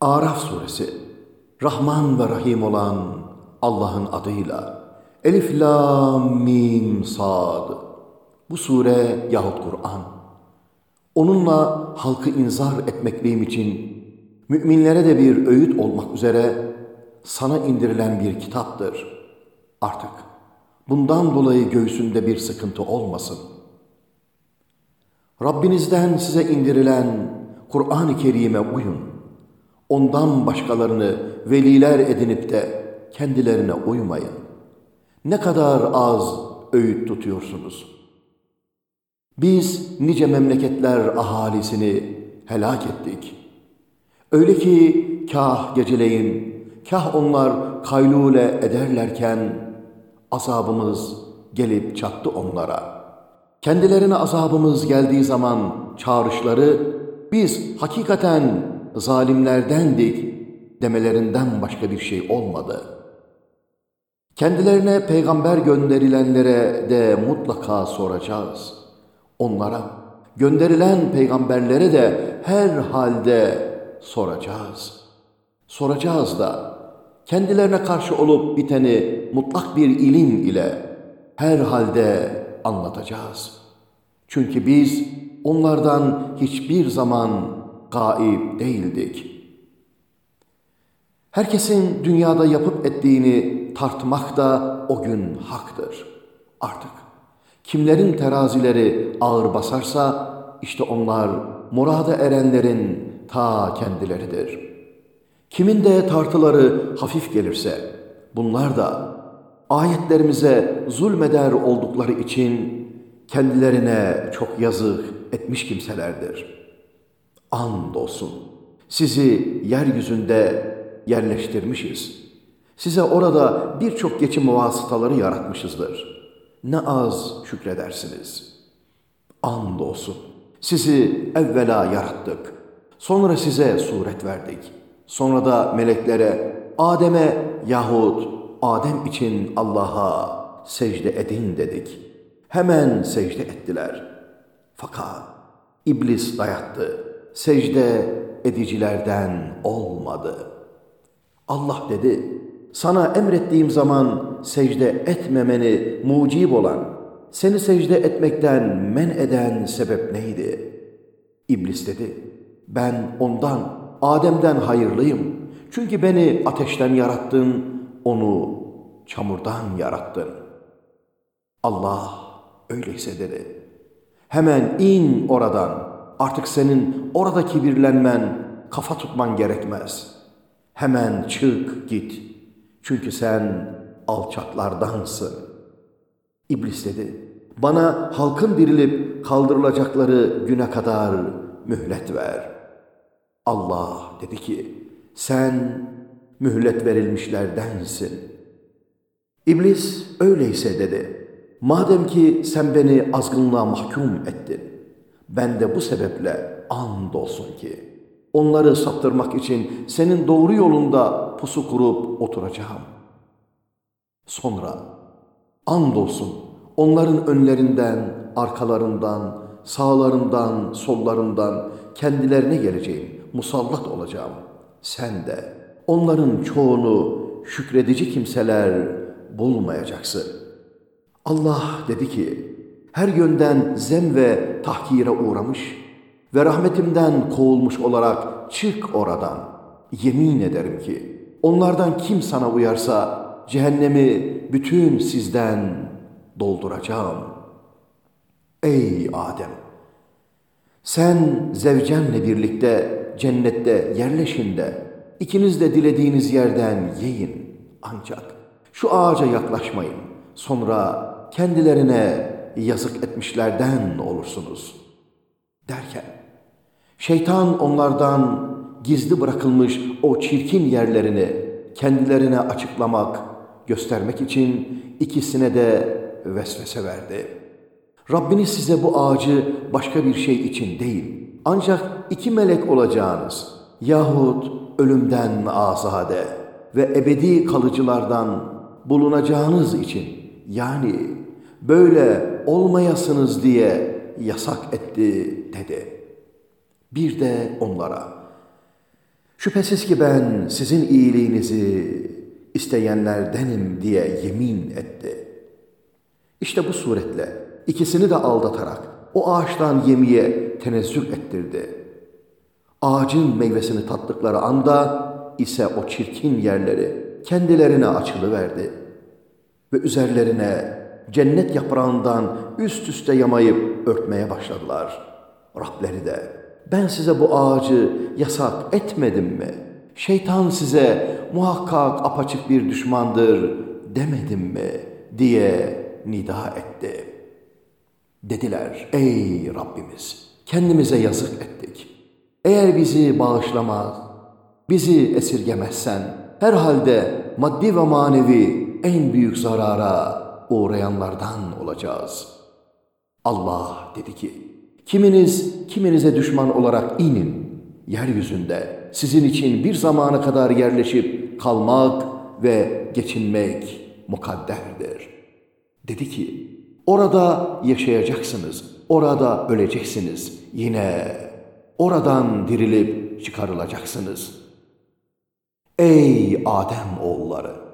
Araf suresi. Rahman ve Rahim olan Allah'ın adıyla. Elif Lam Mim Sad. Bu sure yahut Kur'an. Onunla halkı inzar etmekliyim için müminlere de bir öğüt olmak üzere sana indirilen bir kitaptır. Artık bundan dolayı göğsünde bir sıkıntı olmasın. Rabbinizden size indirilen Kur'an-ı Kerim'e uyun ondan başkalarını veliler edinip de kendilerine uymayın. Ne kadar az öğüt tutuyorsunuz. Biz nice memleketler ahalisini helak ettik. Öyle ki kah geceleyin, kah onlar kaylule ederlerken azabımız gelip çattı onlara. Kendilerine azabımız geldiği zaman çağrışları biz hakikaten zalimlerdendik demelerinden başka bir şey olmadı. Kendilerine peygamber gönderilenlere de mutlaka soracağız. Onlara, gönderilen peygamberlere de her halde soracağız. Soracağız da kendilerine karşı olup biteni mutlak bir ilim ile her halde anlatacağız. Çünkü biz onlardan hiçbir zaman gaib değildik. Herkesin dünyada yapıp ettiğini tartmak da o gün haktır. Artık kimlerin terazileri ağır basarsa işte onlar murada erenlerin ta kendileridir. Kimin de tartıları hafif gelirse bunlar da ayetlerimize zulmeder oldukları için kendilerine çok yazık etmiş kimselerdir.'' Andolsun sizi yeryüzünde yerleştirmişiz. Size orada birçok geçim vasıtaları yaratmışızdır. Ne az şükredersiniz. Andolsun sizi evvela yarattık. Sonra size suret verdik. Sonra da meleklere, Adem'e yahut Adem için Allah'a secde edin dedik. Hemen secde ettiler. Fakat iblis dayattı secde edicilerden olmadı. Allah dedi, sana emrettiğim zaman secde etmemeni mucib olan, seni secde etmekten men eden sebep neydi? İblis dedi, ben ondan, Adem'den hayırlıyım. Çünkü beni ateşten yarattın, onu çamurdan yarattın. Allah öyleyse dedi. Hemen in oradan, Artık senin orada kibirlenmen, kafa tutman gerekmez. Hemen çık git. Çünkü sen alçaklardansın. İblis dedi, bana halkın dirilip kaldırılacakları güne kadar mühlet ver. Allah dedi ki, sen mühlet verilmişlerdensin. İblis öyleyse dedi, madem ki sen beni azgınlığa mahkum ettin, ben de bu sebeple andolsun ki onları saptırmak için senin doğru yolunda pusu kurup oturacağım. Sonra andolsun onların önlerinden, arkalarından, sağlarından, sollarından kendilerine geleceğim, musallat olacağım. Sen de onların çoğunu şükredici kimseler bulmayacaksın. Allah dedi ki, her yönden zem ve tahkire uğramış ve rahmetimden kovulmuş olarak çık oradan. Yemin ederim ki onlardan kim sana uyarsa cehennemi bütün sizden dolduracağım. Ey Adem! Sen zevcenle birlikte cennette yerleşin de ikiniz de dilediğiniz yerden yiyin. Ancak şu ağaca yaklaşmayın. Sonra kendilerine yazık etmişlerden olursunuz. Derken, şeytan onlardan gizli bırakılmış o çirkin yerlerini kendilerine açıklamak, göstermek için ikisine de vesvese verdi. Rabbiniz size bu ağacı başka bir şey için değil, ancak iki melek olacağınız yahut ölümden azade ve ebedi kalıcılardan bulunacağınız için yani böyle olmayasınız diye yasak etti dedi. Bir de onlara, Şüphesiz ki ben sizin iyiliğinizi isteyenlerdenim diye yemin etti. İşte bu suretle ikisini de aldatarak o ağaçtan yemeye tenezzül ettirdi. Ağacın meyvesini tattıkları anda ise o çirkin yerleri kendilerine açılıverdi. Ve üzerlerine cennet yaprağından üst üste yamayıp örtmeye başladılar. Rableri de ben size bu ağacı yasak etmedim mi? Şeytan size muhakkak apaçık bir düşmandır demedim mi? diye nida etti. Dediler ey Rabbimiz kendimize yazık ettik. Eğer bizi bağışlamaz, bizi esirgemezsen herhalde maddi ve manevi en büyük zarara uğrayanlardan olacağız. Allah dedi ki, kiminiz kiminize düşman olarak inin, yeryüzünde sizin için bir zamana kadar yerleşip kalmak ve geçinmek mukadderdir. Dedi ki, orada yaşayacaksınız, orada öleceksiniz, yine oradan dirilip çıkarılacaksınız. Ey Adem oğulları!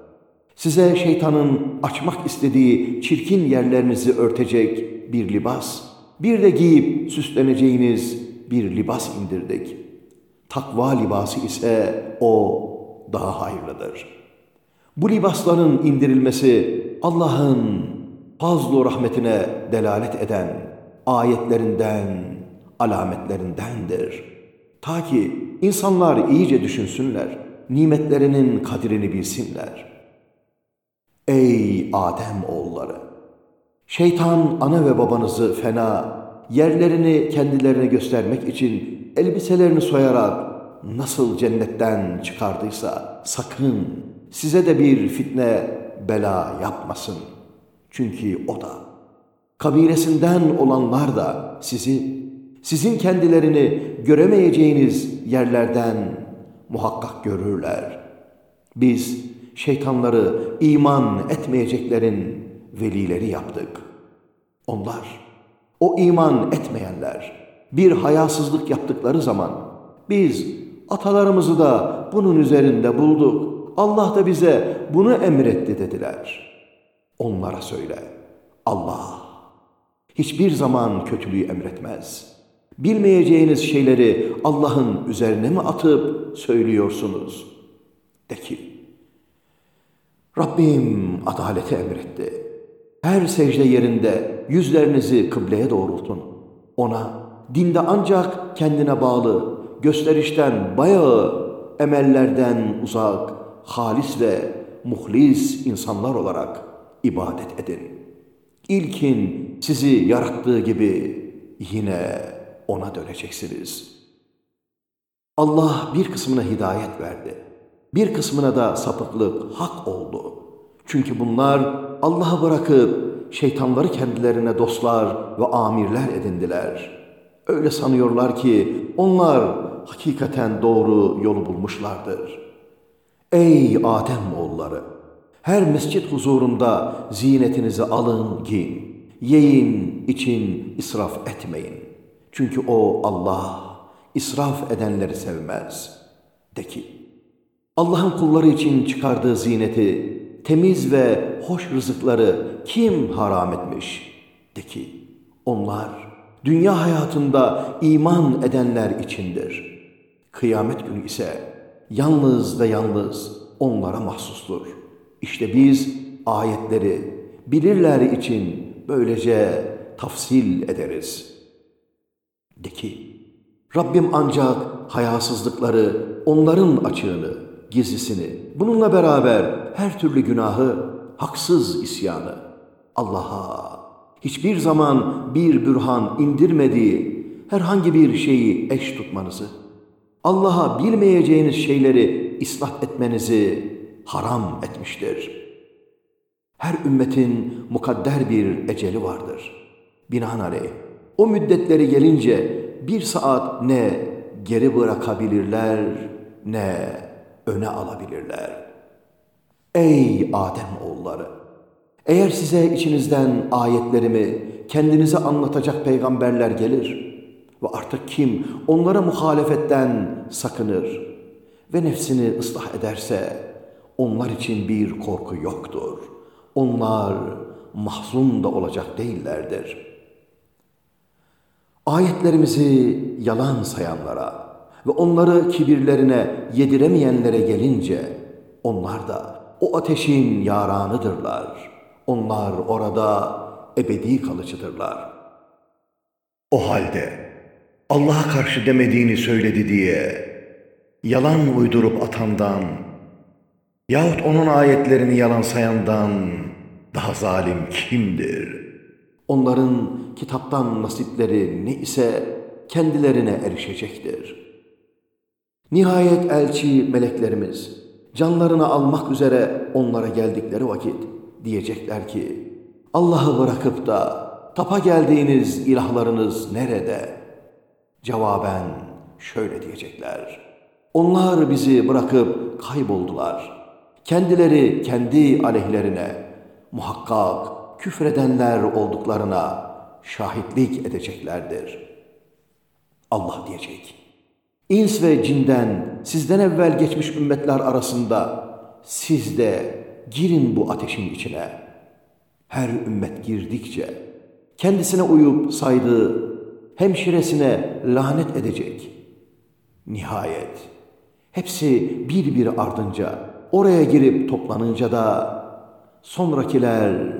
Size şeytanın açmak istediği çirkin yerlerinizi örtecek bir libas, bir de giyip süsleneceğiniz bir libas indirdik. Takva libası ise o daha hayırlıdır. Bu libasların indirilmesi Allah'ın fazl rahmetine delalet eden ayetlerinden, alametlerindendir. Ta ki insanlar iyice düşünsünler, nimetlerinin kadrini bilsinler.'' Ey Adem oğulları! Şeytan ana ve babanızı fena, yerlerini kendilerine göstermek için elbiselerini soyarak nasıl cennetten çıkardıysa sakın size de bir fitne bela yapmasın. Çünkü o da, kabilesinden olanlar da sizi, sizin kendilerini göremeyeceğiniz yerlerden muhakkak görürler. Biz, şeytanları iman etmeyeceklerin velileri yaptık. Onlar, o iman etmeyenler bir hayasızlık yaptıkları zaman biz atalarımızı da bunun üzerinde bulduk. Allah da bize bunu emretti dediler. Onlara söyle, Allah hiçbir zaman kötülüğü emretmez. Bilmeyeceğiniz şeyleri Allah'ın üzerine mi atıp söylüyorsunuz? De ki, Rabbim adaleti emretti. Her secde yerinde yüzlerinizi kıbleye doğrultun. Ona, dinde ancak kendine bağlı, gösterişten bayağı emellerden uzak, halis ve muhlis insanlar olarak ibadet edin. İlkin sizi yarattığı gibi yine ona döneceksiniz. Allah bir kısmına hidayet verdi. Bir kısmına da sapıklık hak oldu. Çünkü bunlar Allah'ı bırakıp şeytanları kendilerine dostlar ve amirler edindiler. Öyle sanıyorlar ki onlar hakikaten doğru yolu bulmuşlardır. Ey Adem oğulları! Her mescit huzurunda zinetinizi alın, giyin. Yiyin, için israf etmeyin. Çünkü o Allah israf edenleri sevmez. De ki, Allah'ın kulları için çıkardığı zineti, temiz ve hoş rızıkları kim haram etmiş? De ki, onlar dünya hayatında iman edenler içindir. Kıyamet günü ise yalnız ve yalnız onlara mahsustur. İşte biz ayetleri bilirler için böylece tafsil ederiz. De ki, Rabbim ancak hayasızlıkları, onların açığını, gizlisini, bununla beraber her türlü günahı, haksız isyanı, Allah'a hiçbir zaman bir bürhan indirmediği herhangi bir şeyi eş tutmanızı, Allah'a bilmeyeceğiniz şeyleri isnat etmenizi haram etmiştir. Her ümmetin mukadder bir eceli vardır. Binaenaleyh o müddetleri gelince bir saat ne geri bırakabilirler ne öne alabilirler. Ey Adem oğulları! Eğer size içinizden ayetlerimi kendinize anlatacak peygamberler gelir ve artık kim onlara muhalefetten sakınır ve nefsini ıslah ederse onlar için bir korku yoktur. Onlar mahzun da olacak değillerdir. Ayetlerimizi yalan sayanlara ve onları kibirlerine yediremeyenlere gelince onlar da o ateşin yaranıdırlar. Onlar orada ebedi kalıcıdırlar. O halde Allah'a karşı demediğini söyledi diye yalan uydurup atandan yahut onun ayetlerini yalan sayandan daha zalim kimdir? Onların kitaptan nasipleri ne ise kendilerine erişecektir. Nihayet elçi meleklerimiz canlarını almak üzere onlara geldikleri vakit diyecekler ki Allah'ı bırakıp da tapa geldiğiniz ilahlarınız nerede? Cevaben şöyle diyecekler. Onlar bizi bırakıp kayboldular. Kendileri kendi aleyhlerine muhakkak küfredenler olduklarına şahitlik edeceklerdir. Allah diyecek. İns ve cinden sizden evvel geçmiş ümmetler arasında siz de girin bu ateşin içine. Her ümmet girdikçe kendisine uyup saydığı hemşiresine lanet edecek. Nihayet hepsi bir bir ardınca oraya girip toplanınca da sonrakiler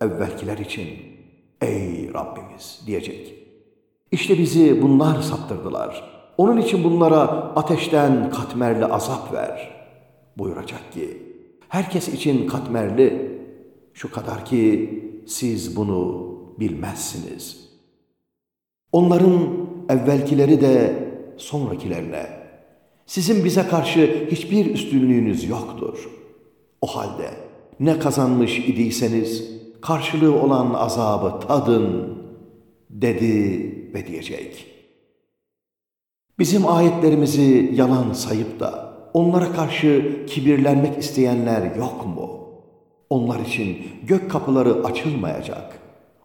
evvelkiler için ey Rabbimiz diyecek. İşte bizi bunlar saptırdılar. Onun için bunlara ateşten katmerli azap ver. Buyuracak ki herkes için katmerli şu kadar ki siz bunu bilmezsiniz. Onların evvelkileri de sonrakilerine sizin bize karşı hiçbir üstünlüğünüz yoktur. O halde ne kazanmış idiyseniz karşılığı olan azabı tadın dedi ve diyecek. Bizim ayetlerimizi yalan sayıp da onlara karşı kibirlenmek isteyenler yok mu? Onlar için gök kapıları açılmayacak.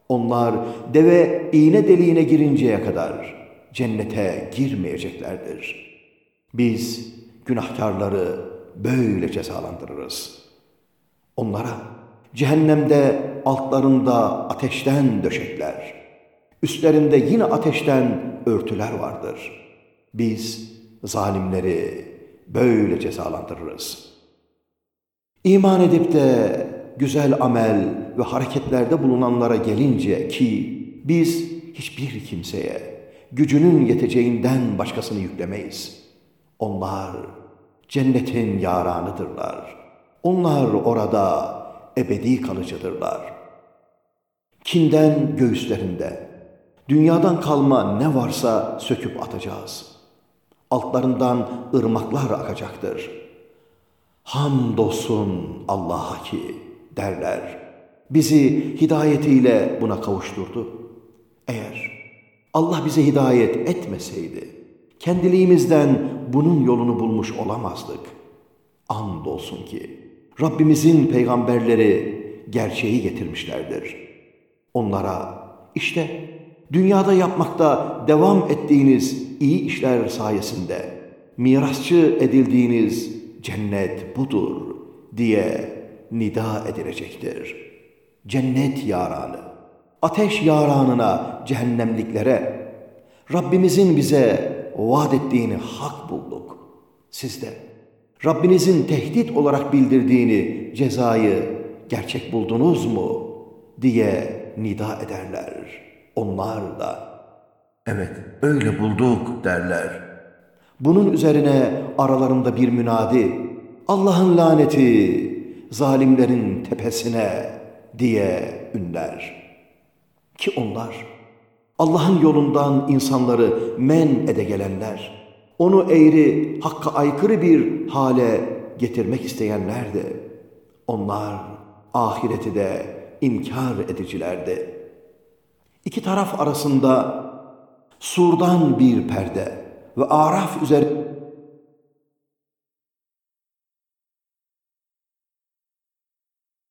Onlar deve iğne deliğine girinceye kadar cennete girmeyeceklerdir. Biz günahkarları böyle cezalandırırız. Onlara cehennemde altlarında ateşten döşekler, üstlerinde yine ateşten örtüler vardır. Biz zalimleri böyle cezalandırırız. İman edip de güzel amel ve hareketlerde bulunanlara gelince ki biz hiçbir kimseye gücünün yeteceğinden başkasını yüklemeyiz. Onlar cennetin yaranıdırlar. Onlar orada ebedi kalıcıdırlar. Kinden göğüslerinde, dünyadan kalma ne varsa söküp atacağız. Altlarından ırmaklar akacaktır. Hamdolsun Allah'a ki derler. Bizi hidayetiyle buna kavuşturdu. Eğer Allah bize hidayet etmeseydi, kendiliğimizden bunun yolunu bulmuş olamazdık. Andolsun ki Rabbimizin peygamberleri gerçeği getirmişlerdir. Onlara işte dünyada yapmakta devam ettiğiniz iyi işler sayesinde mirasçı edildiğiniz cennet budur diye nida edilecektir. Cennet yaranı, ateş yaranına, cehennemliklere, Rabbimizin bize vaat ettiğini hak bulduk. Siz de Rabbinizin tehdit olarak bildirdiğini, cezayı gerçek buldunuz mu diye nida ederler. Onlar da evet öyle bulduk derler. Bunun üzerine aralarında bir münadi Allah'ın laneti zalimlerin tepesine diye ünler. Ki onlar Allah'ın yolundan insanları men ede gelenler, onu eğri, hakka aykırı bir hale getirmek isteyenlerdi. Onlar ahireti de inkar edicilerdi. İki taraf arasında surdan bir perde ve araf üzeri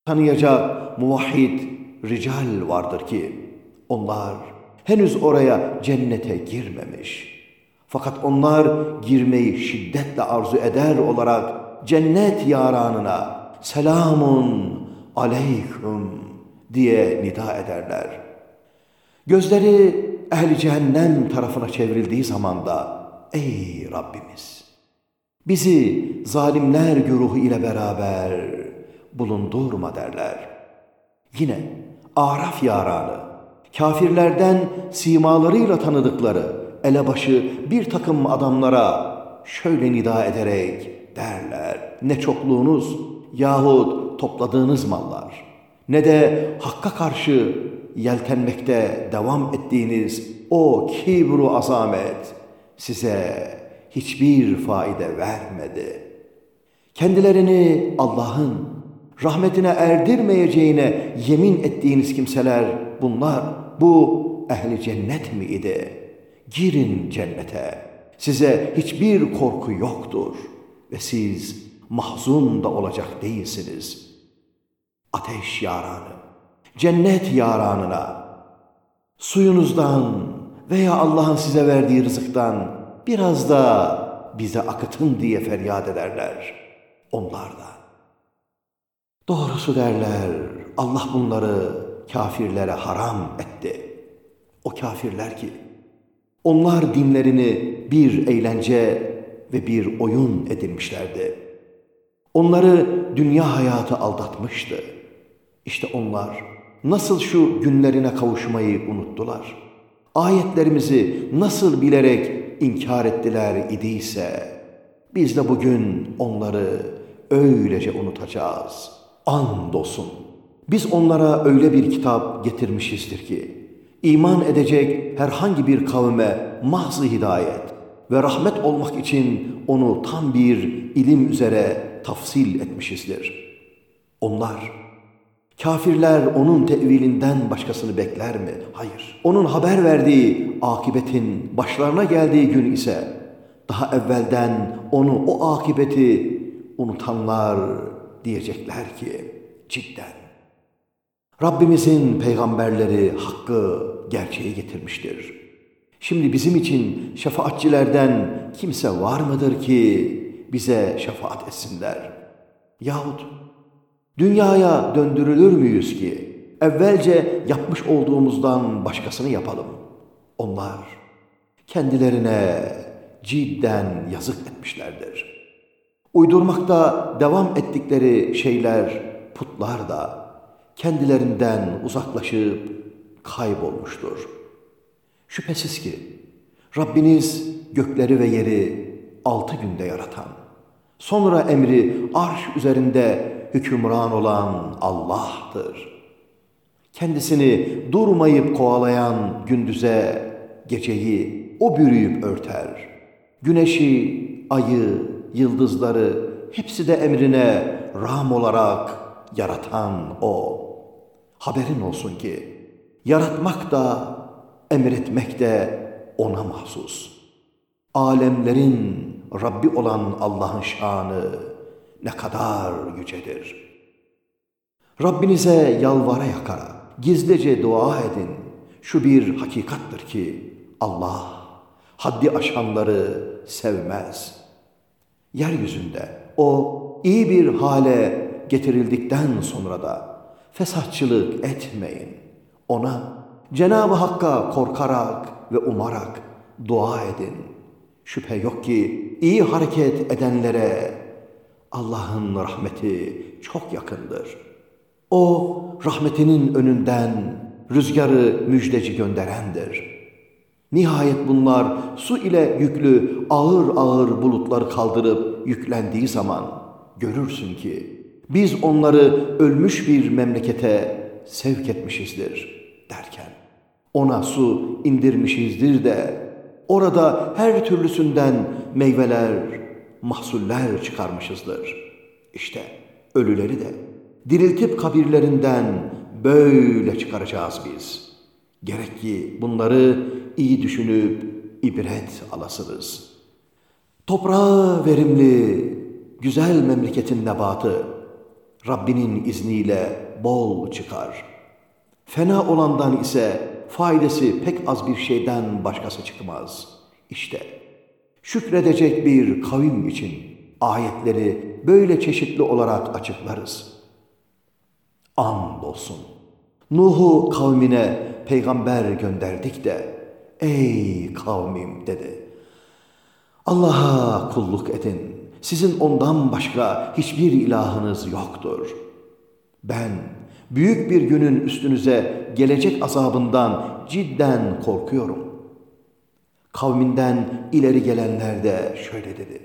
tanıyacak muvahhid rical vardır ki onlar henüz oraya cennete girmemiş. Fakat onlar girmeyi şiddetle arzu eder olarak cennet yaranına selamun aleyküm diye nida ederler. Gözleri ehli cehennem tarafına çevrildiği zaman da ey Rabbimiz bizi zalimler güruhu ile beraber bulundurma derler. Yine Araf yaranı kafirlerden simalarıyla tanıdıkları elebaşı bir takım adamlara şöyle nida ederek derler. Ne çokluğunuz yahut topladığınız mallar ne de hakka karşı yeltenmekte devam ettiğiniz o kibru azamet size hiçbir faide vermedi. Kendilerini Allah'ın rahmetine erdirmeyeceğine yemin ettiğiniz kimseler bunlar. Bu ehli cennet mi idi? Girin cennete. Size hiçbir korku yoktur ve siz mahzun da olacak değilsiniz. Ateş yaranı, cennet yaranına, suyunuzdan veya Allah'ın size verdiği rızıktan biraz da bize akıtın diye feryat ederler. Onlar da. Doğrusu derler, Allah bunları kafirlere haram etti. O kafirler ki, onlar dinlerini bir eğlence ve bir oyun edinmişlerdi. Onları dünya hayatı aldatmıştı. İşte onlar nasıl şu günlerine kavuşmayı unuttular. Ayetlerimizi nasıl bilerek inkar ettiler idiyse, biz de bugün onları öylece unutacağız. Andolsun. Biz onlara öyle bir kitap getirmişizdir ki, iman edecek herhangi bir kavme mahzı hidayet ve rahmet olmak için onu tam bir ilim üzere tafsil etmişizdir. Onlar, kafirler onun tevilinden başkasını bekler mi? Hayır. Onun haber verdiği akibetin başlarına geldiği gün ise, daha evvelden onu o akibeti unutanlar diyecekler ki, cidden Rabbimizin peygamberleri hakkı gerçeği getirmiştir. Şimdi bizim için şefaatçilerden kimse var mıdır ki bize şefaat etsinler? Yahut dünyaya döndürülür müyüz ki evvelce yapmış olduğumuzdan başkasını yapalım? Onlar kendilerine cidden yazık etmişlerdir. Uydurmakta devam ettikleri şeyler, putlar da kendilerinden uzaklaşıp kaybolmuştur. Şüphesiz ki Rabbiniz gökleri ve yeri altı günde yaratan, sonra emri arş üzerinde hükümran olan Allah'tır. Kendisini durmayıp kovalayan gündüze, geceyi o bürüyüp örter. Güneşi, ayı, yıldızları hepsi de emrine ram olarak yaratan O. Haberin olsun ki yaratmak da emretmek de ona mahsus. Alemlerin Rabbi olan Allah'ın şanı ne kadar yücedir. Rabbinize yalvara yakara, gizlice dua edin. Şu bir hakikattır ki Allah haddi aşanları sevmez. Yeryüzünde o iyi bir hale getirildikten sonra da fesatçılık etmeyin. Ona Cenab-ı Hakk'a korkarak ve umarak dua edin. Şüphe yok ki iyi hareket edenlere Allah'ın rahmeti çok yakındır. O rahmetinin önünden rüzgarı müjdeci gönderendir. Nihayet bunlar su ile yüklü ağır ağır bulutları kaldırıp yüklendiği zaman görürsün ki biz onları ölmüş bir memlekete sevk etmişizdir derken ona su indirmişizdir de orada her türlüsünden meyveler, mahsuller çıkarmışızdır. İşte ölüleri de diriltip kabirlerinden böyle çıkaracağız biz. Gerek ki bunları iyi düşünüp ibret alasınız. Toprağı verimli, güzel memleketin nebatı, Rabbinin izniyle bol çıkar. Fena olandan ise faydası pek az bir şeyden başkası çıkmaz. İşte Şükredecek bir kavim için ayetleri böyle çeşitli olarak açıklarız. Andolsun. Nuh'u kavmine peygamber gönderdik de, ey kavmim dedi. Allah'a kulluk edin. Sizin ondan başka hiçbir ilahınız yoktur. Ben büyük bir günün üstünüze gelecek azabından cidden korkuyorum. Kavminden ileri gelenler de şöyle dedi.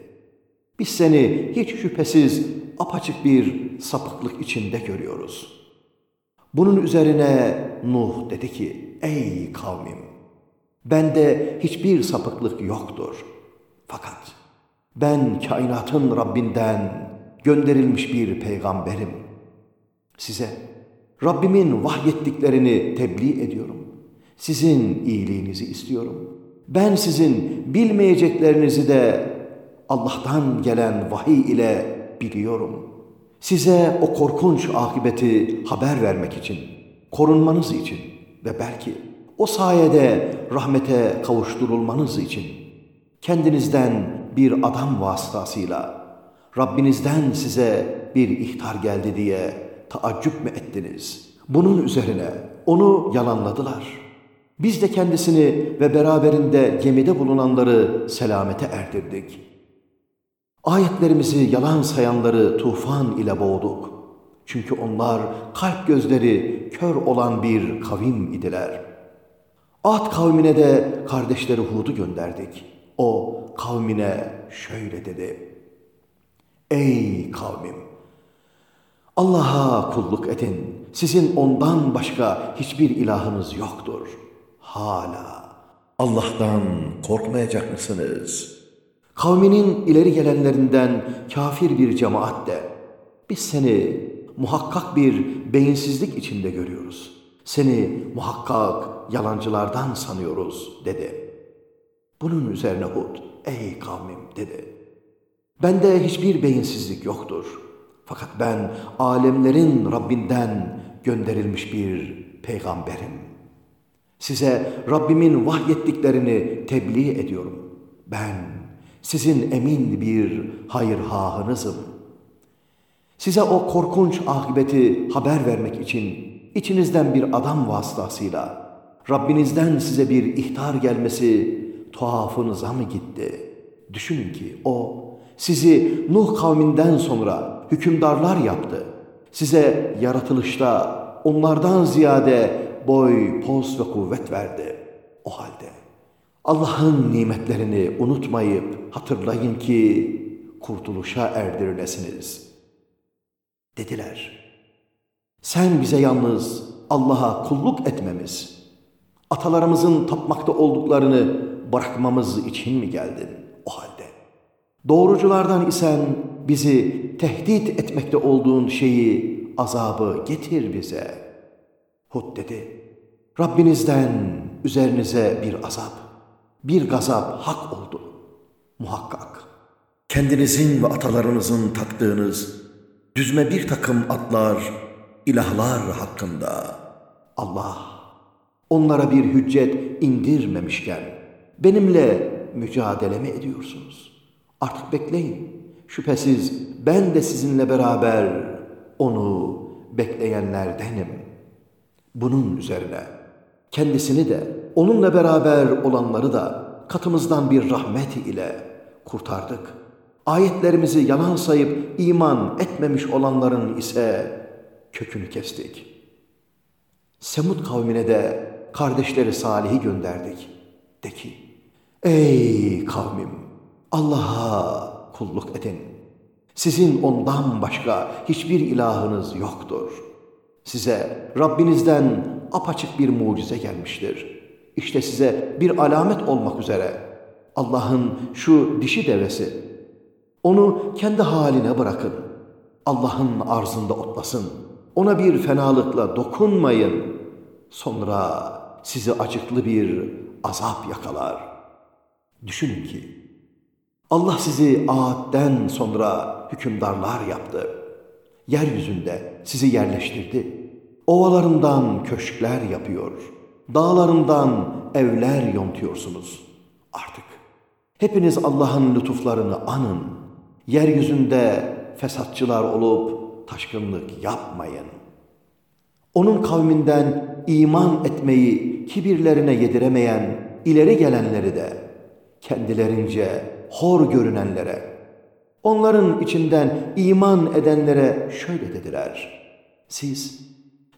Biz seni hiç şüphesiz apaçık bir sapıklık içinde görüyoruz. Bunun üzerine Nuh dedi ki, ey kavmim, bende hiçbir sapıklık yoktur. Fakat ben kainatın Rabbinden gönderilmiş bir peygamberim. Size Rabbimin vahyettiklerini tebliğ ediyorum. Sizin iyiliğinizi istiyorum. Ben sizin bilmeyeceklerinizi de Allah'tan gelen vahiy ile biliyorum. Size o korkunç akıbeti haber vermek için, korunmanız için ve belki o sayede rahmete kavuşturulmanız için kendinizden bir adam vasıtasıyla Rabbinizden size bir ihtar geldi diye taaccüp mü ettiniz? Bunun üzerine onu yalanladılar. Biz de kendisini ve beraberinde gemide bulunanları selamete erdirdik. Ayetlerimizi yalan sayanları tufan ile boğduk. Çünkü onlar kalp gözleri kör olan bir kavim idiler. Ad kavmine de kardeşleri Hud'u gönderdik. O kavmine şöyle dedi. Ey kavmim! Allah'a kulluk edin. Sizin ondan başka hiçbir ilahınız yoktur. Hala Allah'tan korkmayacak mısınız? Kavminin ileri gelenlerinden kafir bir cemaat de biz seni muhakkak bir beyinsizlik içinde görüyoruz. Seni muhakkak yalancılardan sanıyoruz dedi. Bunun üzerine Hud, ey kavmim dedi. Bende hiçbir beyinsizlik yoktur. Fakat ben alemlerin Rabbinden gönderilmiş bir peygamberim. Size Rabbimin vahyettiklerini tebliğ ediyorum. Ben sizin emin bir hayırhahınızım. Size o korkunç akıbeti haber vermek için içinizden bir adam vasıtasıyla Rabbinizden size bir ihtar gelmesi tuhafınıza mı gitti? Düşünün ki o sizi Nuh kavminden sonra hükümdarlar yaptı. Size yaratılışta onlardan ziyade boy, poz ve kuvvet verdi. O halde Allah'ın nimetlerini unutmayıp hatırlayın ki kurtuluşa erdirilesiniz. Dediler. Sen bize yalnız Allah'a kulluk etmemiz, atalarımızın tapmakta olduklarını bırakmamız için mi geldin o halde? Doğruculardan isen bizi tehdit etmekte olduğun şeyi, azabı getir bize. Hud dedi, Rabbinizden üzerinize bir azap, bir gazap hak oldu. Muhakkak. Kendinizin ve atalarınızın taktığınız düzme bir takım atlar, ilahlar hakkında Allah onlara bir hüccet indirmemişken benimle mücadele mi ediyorsunuz? Artık bekleyin. Şüphesiz ben de sizinle beraber onu bekleyenlerdenim. Bunun üzerine kendisini de onunla beraber olanları da katımızdan bir rahmet ile kurtardık. Ayetlerimizi yalan sayıp iman etmemiş olanların ise kökünü kestik. Semud kavmine de kardeşleri Salih'i gönderdik. De ki, ey kavmim Allah'a kulluk edin. Sizin ondan başka hiçbir ilahınız yoktur. Size Rabbinizden apaçık bir mucize gelmiştir. İşte size bir alamet olmak üzere Allah'ın şu dişi devesi. Onu kendi haline bırakın. Allah'ın arzında otlasın. Ona bir fenalıkla dokunmayın. Sonra sizi acıklı bir azap yakalar. Düşünün ki Allah sizi Ad'den sonra hükümdarlar yaptı. Yeryüzünde sizi yerleştirdi. Ovalarından köşkler yapıyor. Dağlarından evler yontuyorsunuz. Artık Hepiniz Allah'ın lütuflarını anın. Yeryüzünde fesatçılar olup taşkınlık yapmayın. Onun kavminden iman etmeyi kibirlerine yediremeyen ileri gelenleri de kendilerince hor görünenlere, onların içinden iman edenlere şöyle dediler. Siz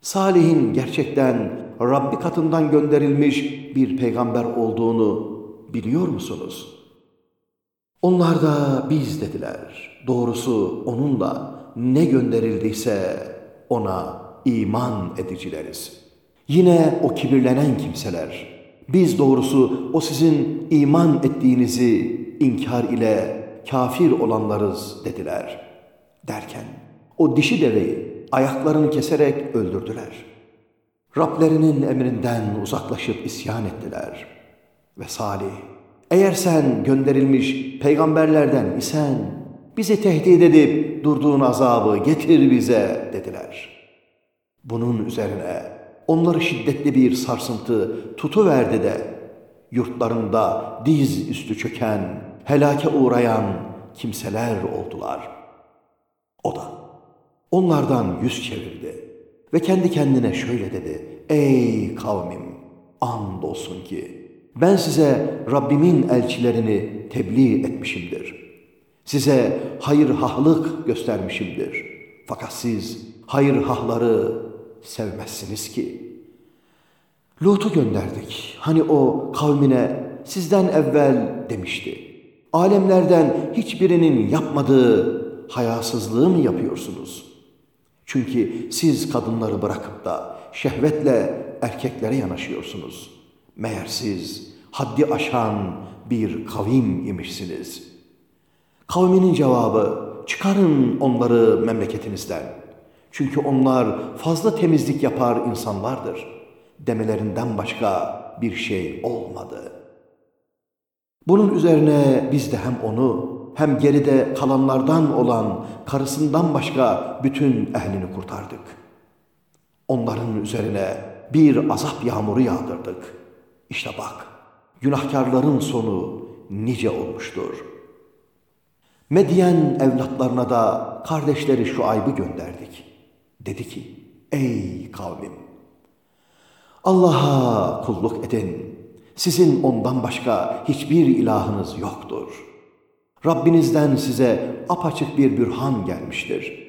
Salih'in gerçekten Rabbi katından gönderilmiş bir peygamber olduğunu biliyor musunuz? Onlar da biz dediler. Doğrusu onunla ne gönderildiyse ona iman edicileriz. Yine o kibirlenen kimseler, biz doğrusu o sizin iman ettiğinizi inkar ile kafir olanlarız dediler. Derken o dişi deveyi ayaklarını keserek öldürdüler. Rablerinin emrinden uzaklaşıp isyan ettiler. Ve Salih, eğer sen gönderilmiş peygamberlerden isen bizi tehdit edip durduğun azabı getir bize dediler. Bunun üzerine onları şiddetli bir sarsıntı tutuverdi de yurtlarında diz üstü çöken, helake uğrayan kimseler oldular. O da onlardan yüz çevirdi ve kendi kendine şöyle dedi. Ey kavmim! Andolsun ki ben size Rabbimin elçilerini tebliğ etmişimdir. Size hayır hahlık göstermişimdir. Fakat siz hayır hahları sevmezsiniz ki. Lut'u gönderdik. Hani o kavmine sizden evvel demişti. Alemlerden hiçbirinin yapmadığı hayasızlığı mı yapıyorsunuz? Çünkü siz kadınları bırakıp da şehvetle erkeklere yanaşıyorsunuz. Meğer siz haddi aşan bir kavim imişsiniz. Kavminin cevabı, çıkarın onları memleketinizden. Çünkü onlar fazla temizlik yapar insanlardır. Demelerinden başka bir şey olmadı. Bunun üzerine biz de hem onu hem geride kalanlardan olan karısından başka bütün ehlini kurtardık. Onların üzerine bir azap yağmuru yağdırdık. İşte bak, günahkarların sonu nice olmuştur. Medyen evlatlarına da kardeşleri şu aybı gönderdik. Dedi ki, ey kavmim! Allah'a kulluk edin. Sizin ondan başka hiçbir ilahınız yoktur. Rabbinizden size apaçık bir bürhan gelmiştir.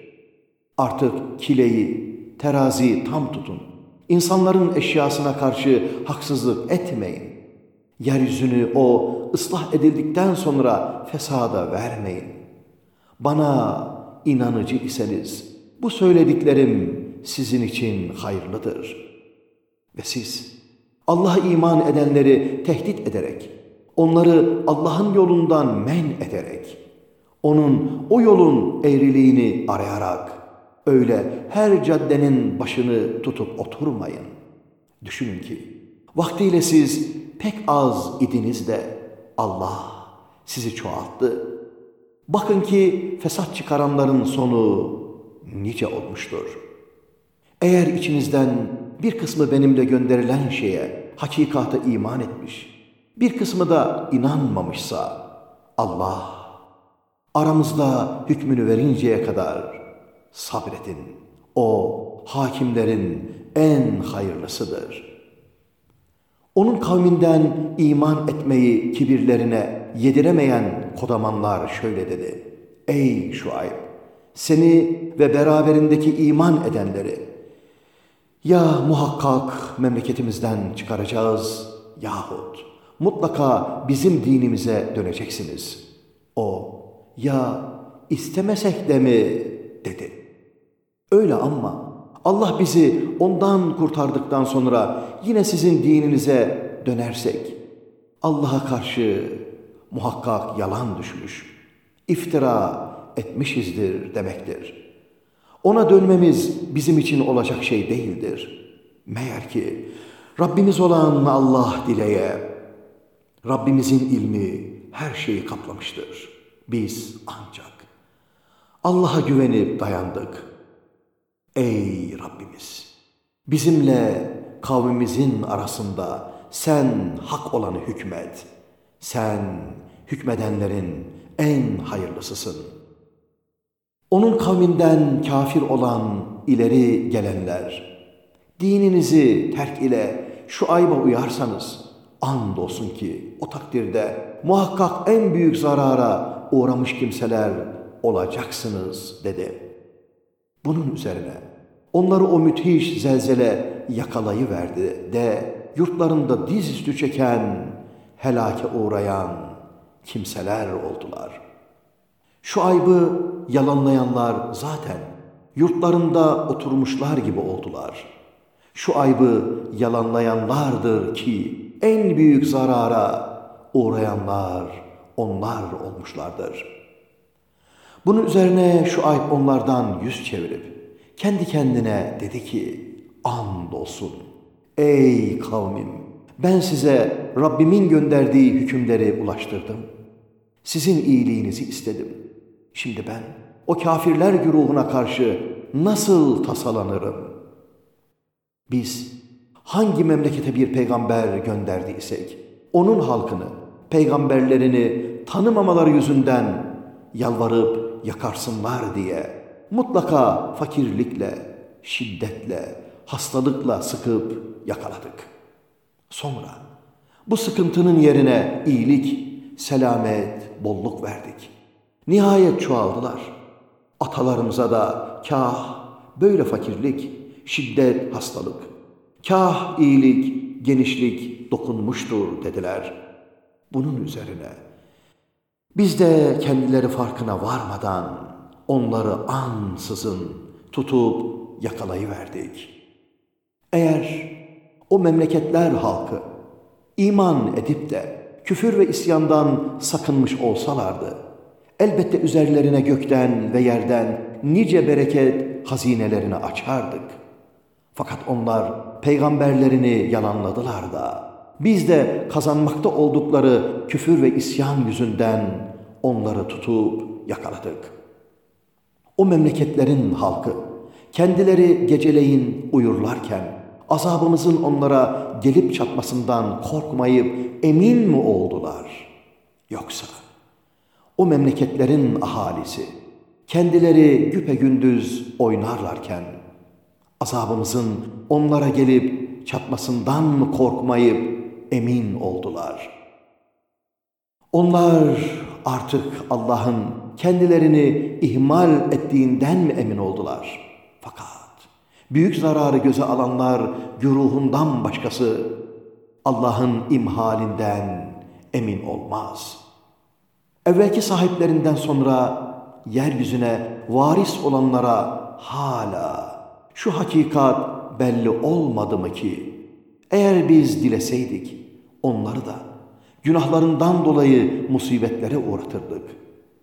Artık kileyi, terazi tam tutun. İnsanların eşyasına karşı haksızlık etmeyin. Yeryüzünü o ıslah edildikten sonra fesada vermeyin. Bana inanıcı iseniz bu söylediklerim sizin için hayırlıdır. Ve siz Allah'a iman edenleri tehdit ederek, onları Allah'ın yolundan men ederek, onun o yolun eğriliğini arayarak, öyle her caddenin başını tutup oturmayın. Düşünün ki, vaktiyle siz pek az idiniz de Allah sizi çoğalttı. Bakın ki fesat çıkaranların sonu nice olmuştur. Eğer içinizden bir kısmı benimle gönderilen şeye hakikata iman etmiş, bir kısmı da inanmamışsa Allah aramızda hükmünü verinceye kadar sabredin. O hakimlerin en hayırlısıdır. Onun kavminden iman etmeyi kibirlerine yediremeyen kodamanlar şöyle dedi. Ey Şuayb! Seni ve beraberindeki iman edenleri ya muhakkak memleketimizden çıkaracağız yahut mutlaka bizim dinimize döneceksiniz. O ya istemesek de mi dedi. Öyle ama Allah bizi ondan kurtardıktan sonra yine sizin dininize dönersek Allah'a karşı muhakkak yalan düşmüş, iftira etmişizdir demektir. Ona dönmemiz bizim için olacak şey değildir. Meğer ki Rabbimiz olan Allah dileye, Rabbimizin ilmi her şeyi kaplamıştır. Biz ancak Allah'a güvenip dayandık. Ey Rabbimiz! Bizimle kavmimizin arasında sen hak olanı hükmet. Sen hükmedenlerin en hayırlısısın. Onun kavminden kafir olan ileri gelenler, dininizi terk ile şu ayba uyarsanız, andolsun ki o takdirde muhakkak en büyük zarara uğramış kimseler olacaksınız dedi. Bunun üzerine onları o müthiş zelzele yakalayıverdi de yurtlarında dizüstü çeken, helake uğrayan kimseler oldular. Şu aybı yalanlayanlar zaten yurtlarında oturmuşlar gibi oldular. Şu aybı yalanlayanlardır ki en büyük zarara uğrayanlar onlar olmuşlardır. Bunun üzerine şu ayıp onlardan yüz çevirip kendi kendine dedi ki, andolsun ey kavmim ben size Rabbimin gönderdiği hükümleri ulaştırdım. Sizin iyiliğinizi istedim. Şimdi ben o kafirler güruhuna karşı nasıl tasalanırım? Biz hangi memlekete bir peygamber gönderdiysek, onun halkını, peygamberlerini tanımamaları yüzünden yalvarıp yakarsınlar diye mutlaka fakirlikle, şiddetle, hastalıkla sıkıp yakaladık. Sonra bu sıkıntının yerine iyilik, selamet, bolluk verdik. Nihayet çoğaldılar. Atalarımıza da kah böyle fakirlik, şiddet, hastalık, kah iyilik, genişlik dokunmuştur dediler. Bunun üzerine biz de kendileri farkına varmadan onları ansızın tutup yakalayıverdik. Eğer o memleketler halkı iman edip de küfür ve isyandan sakınmış olsalardı, elbette üzerlerine gökten ve yerden nice bereket hazinelerini açardık. Fakat onlar peygamberlerini yalanladılar da, biz de kazanmakta oldukları küfür ve isyan yüzünden onları tutup yakaladık. O memleketlerin halkı kendileri geceleyin uyurlarken azabımızın onlara gelip çatmasından korkmayıp emin mi oldular? Yoksa o memleketlerin ahalisi kendileri güpe gündüz oynarlarken azabımızın onlara gelip çatmasından mı korkmayıp emin oldular? Onlar artık Allah'ın kendilerini ihmal ettiğinden mi emin oldular? Fakat büyük zararı göze alanlar güruhundan başkası Allah'ın imhalinden emin olmaz. Evvelki sahiplerinden sonra yeryüzüne varis olanlara hala şu hakikat belli olmadı mı ki eğer biz dileseydik onları da günahlarından dolayı musibetlere uğratırdık.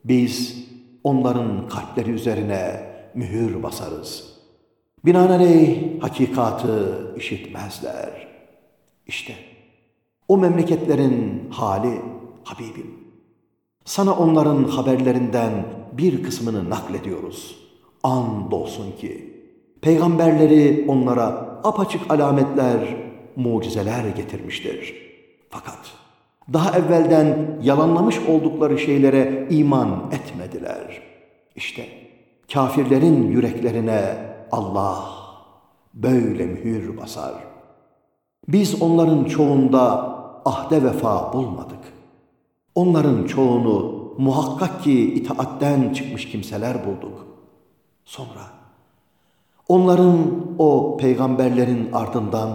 Biz onların kalpleri üzerine mühür basarız. Binaenaleyh hakikatı işitmezler. İşte o memleketlerin hali Habibim. Sana onların haberlerinden bir kısmını naklediyoruz. Andolsun ki peygamberleri onlara apaçık alametler, mucizeler getirmiştir. Fakat daha evvelden yalanlamış oldukları şeylere iman etmediler. İşte kafirlerin yüreklerine Allah böyle mühür basar. Biz onların çoğunda ahde vefa bulmadık. Onların çoğunu muhakkak ki itaatten çıkmış kimseler bulduk. Sonra onların o peygamberlerin ardından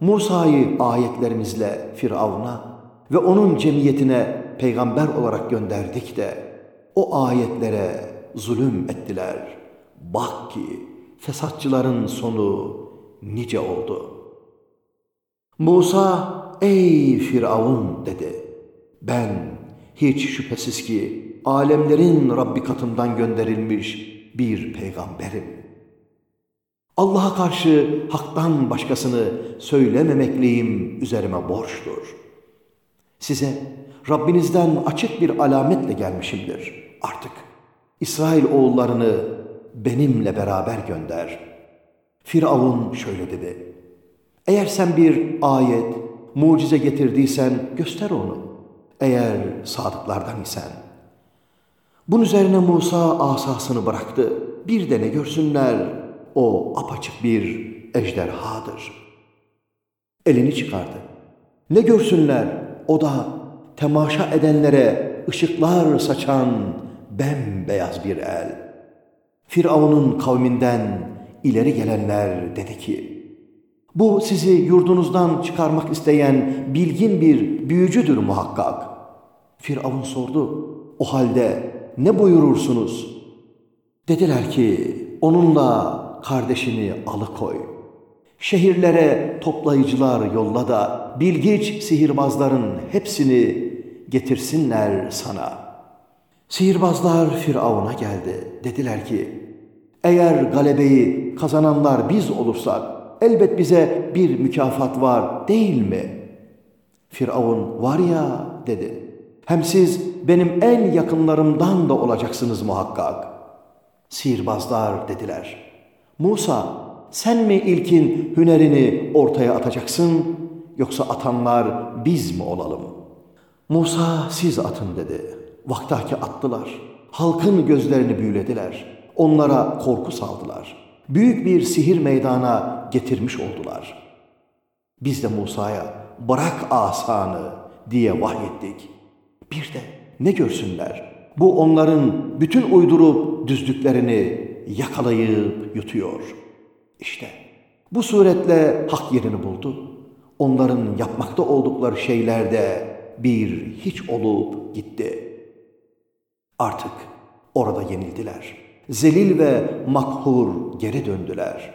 Musa'yı ayetlerimizle Firavun'a ve onun cemiyetine peygamber olarak gönderdik de o ayetlere zulüm ettiler. Bak ki fesatçıların sonu nice oldu. Musa ey Firavun dedi. Ben hiç şüphesiz ki alemlerin Rabbi katından gönderilmiş bir peygamberim. Allah'a karşı haktan başkasını söylememekliğim üzerime borçtur. Size Rabbinizden açık bir alametle gelmişimdir. Artık İsrail oğullarını benimle beraber gönder. Firavun şöyle dedi. Eğer sen bir ayet, mucize getirdiysen göster onu. Eğer sadıklardan isen. Bunun üzerine Musa asasını bıraktı. Bir de ne görsünler o apaçık bir ejderhadır. Elini çıkardı. Ne görsünler o da temaşa edenlere ışıklar saçan bembeyaz bir el. Firavun'un kavminden ileri gelenler dedi ki, bu sizi yurdunuzdan çıkarmak isteyen bilgin bir büyücüdür muhakkak. Firavun sordu, o halde ne buyurursunuz? Dediler ki, onunla kardeşini alıkoy. Şehirlere toplayıcılar yolla da bilgiç sihirbazların hepsini getirsinler sana.'' Sihirbazlar Firavun'a geldi. Dediler ki, eğer galebeyi kazananlar biz olursak, elbet bize bir mükafat var değil mi? Firavun, var ya dedi. Hem siz benim en yakınlarımdan da olacaksınız muhakkak. Sihirbazlar dediler. Musa, sen mi ilkin hünerini ortaya atacaksın, yoksa atanlar biz mi olalım? Musa, siz atın dedi. Vaktaki attılar. Halkın gözlerini büyülediler. Onlara korku saldılar. Büyük bir sihir meydana getirmiş oldular. Biz de Musa'ya bırak asanı diye vahyettik. Bir de ne görsünler? Bu onların bütün uydurup düzdüklerini yakalayıp yutuyor. İşte bu suretle hak yerini buldu. Onların yapmakta oldukları şeylerde bir hiç olup gitti.'' Artık orada yenildiler. Zelil ve makhur geri döndüler.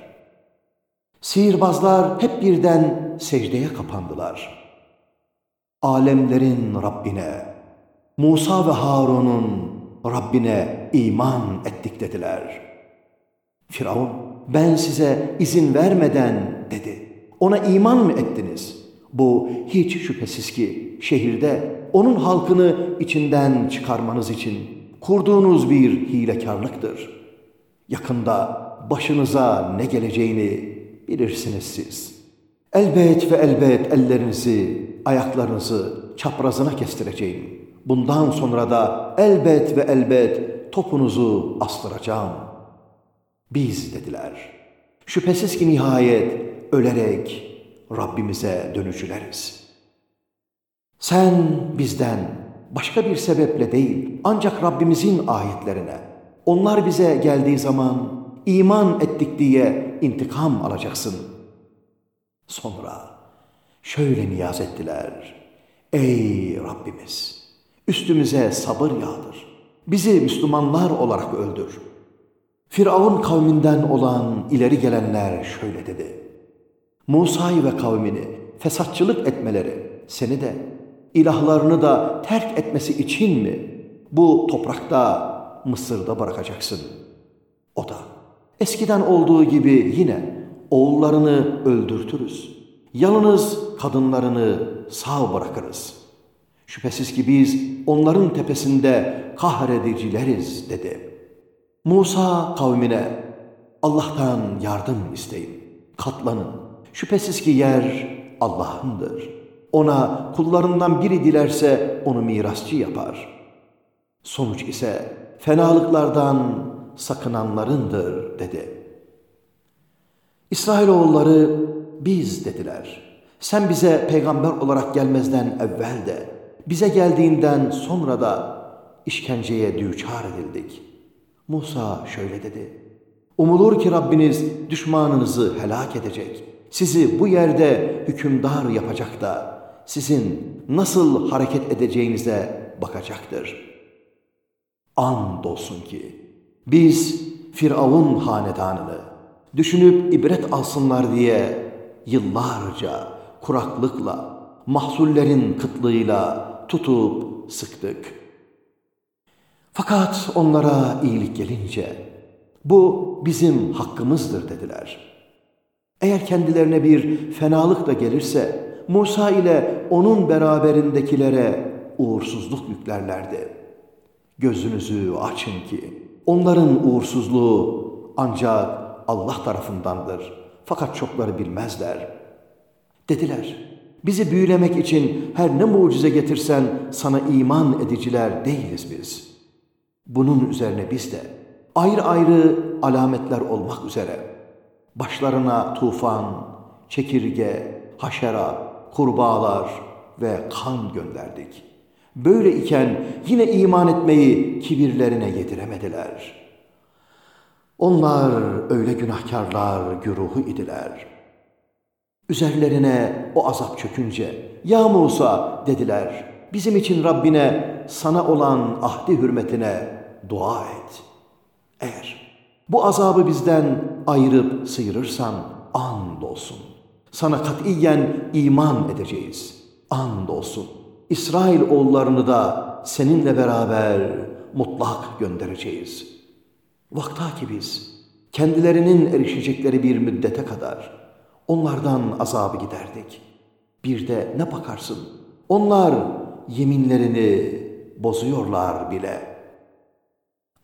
Sihirbazlar hep birden secdeye kapandılar. Alemlerin Rabbine, Musa ve Harun'un Rabbine iman ettik dediler. Firavun, ben size izin vermeden dedi. Ona iman mı ettiniz? Bu hiç şüphesiz ki şehirde onun halkını içinden çıkarmanız için kurduğunuz bir hilekarlıktır. Yakında başınıza ne geleceğini bilirsiniz siz. Elbet ve elbet ellerinizi, ayaklarınızı çaprazına kestireceğim. Bundan sonra da elbet ve elbet topunuzu astıracağım. Biz dediler. Şüphesiz ki nihayet ölerek Rabbimize dönücüleriz.'' Sen bizden başka bir sebeple değil ancak Rabbimizin ayetlerine onlar bize geldiği zaman iman ettik diye intikam alacaksın. Sonra şöyle niyaz ettiler. Ey Rabbimiz! Üstümüze sabır yağdır. Bizi Müslümanlar olarak öldür. Firavun kavminden olan ileri gelenler şöyle dedi. Musa'yı ve kavmini fesatçılık etmeleri seni de ilahlarını da terk etmesi için mi bu toprakta Mısır'da bırakacaksın? O da eskiden olduğu gibi yine oğullarını öldürtürüz. Yalnız kadınlarını sağ bırakırız. Şüphesiz ki biz onların tepesinde kahredicileriz dedi. Musa kavmine Allah'tan yardım isteyin, katlanın. Şüphesiz ki yer Allah'ındır.'' Ona kullarından biri dilerse onu mirasçı yapar. Sonuç ise fenalıklardan sakınanlarındır dedi. İsrailoğulları biz dediler. Sen bize peygamber olarak gelmezden evvel de bize geldiğinden sonra da işkenceye düçar edildik. Musa şöyle dedi. Umulur ki Rabbiniz düşmanınızı helak edecek. Sizi bu yerde hükümdar yapacak da sizin nasıl hareket edeceğinize bakacaktır. Andolsun ki biz Firavun hanedanını düşünüp ibret alsınlar diye yıllarca kuraklıkla, mahsullerin kıtlığıyla tutup sıktık. Fakat onlara iyilik gelince bu bizim hakkımızdır dediler. Eğer kendilerine bir fenalık da gelirse Musa ile onun beraberindekilere uğursuzluk yüklerlerdi. Gözünüzü açın ki onların uğursuzluğu ancak Allah tarafındandır. Fakat çokları bilmezler. Dediler, Bizi büyülemek için her ne mucize getirsen sana iman ediciler değiliz biz. Bunun üzerine biz de ayrı ayrı alametler olmak üzere başlarına tufan, çekirge, haşera, kurbağalar ve kan gönderdik. Böyle iken yine iman etmeyi kibirlerine yediremediler. Onlar öyle günahkarlar güruhu idiler. Üzerlerine o azap çökünce, Ya Musa dediler, bizim için Rabbine sana olan ahdi hürmetine dua et. Eğer bu azabı bizden ayırıp sıyırırsan and olsun. Sana katiyen iman edeceğiz. And olsun. İsrail oğullarını da seninle beraber mutlak göndereceğiz. Vakta ki biz kendilerinin erişecekleri bir müddete kadar onlardan azabı giderdik. Bir de ne bakarsın? Onlar yeminlerini bozuyorlar bile.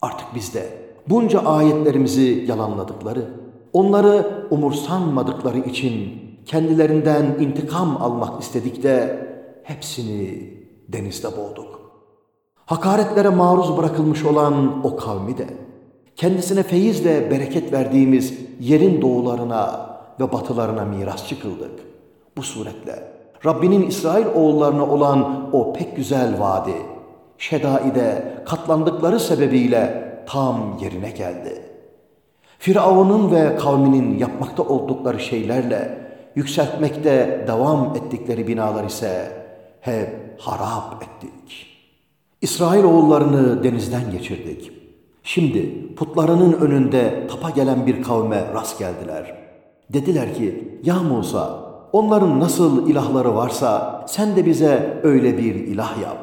Artık biz de bunca ayetlerimizi yalanladıkları, onları umursanmadıkları için kendilerinden intikam almak istedik de hepsini denizde boğduk. Hakaretlere maruz bırakılmış olan o kavmi de kendisine feyizle bereket verdiğimiz yerin doğularına ve batılarına miras çıkıldık. Bu suretle Rabbinin İsrail oğullarına olan o pek güzel vaadi, Şedai'de katlandıkları sebebiyle tam yerine geldi. Firavun'un ve kavminin yapmakta oldukları şeylerle yükseltmekte devam ettikleri binalar ise hep harap ettik. İsrail oğullarını denizden geçirdik. Şimdi putlarının önünde tapa gelen bir kavme rast geldiler. Dediler ki, ya Musa onların nasıl ilahları varsa sen de bize öyle bir ilah yap.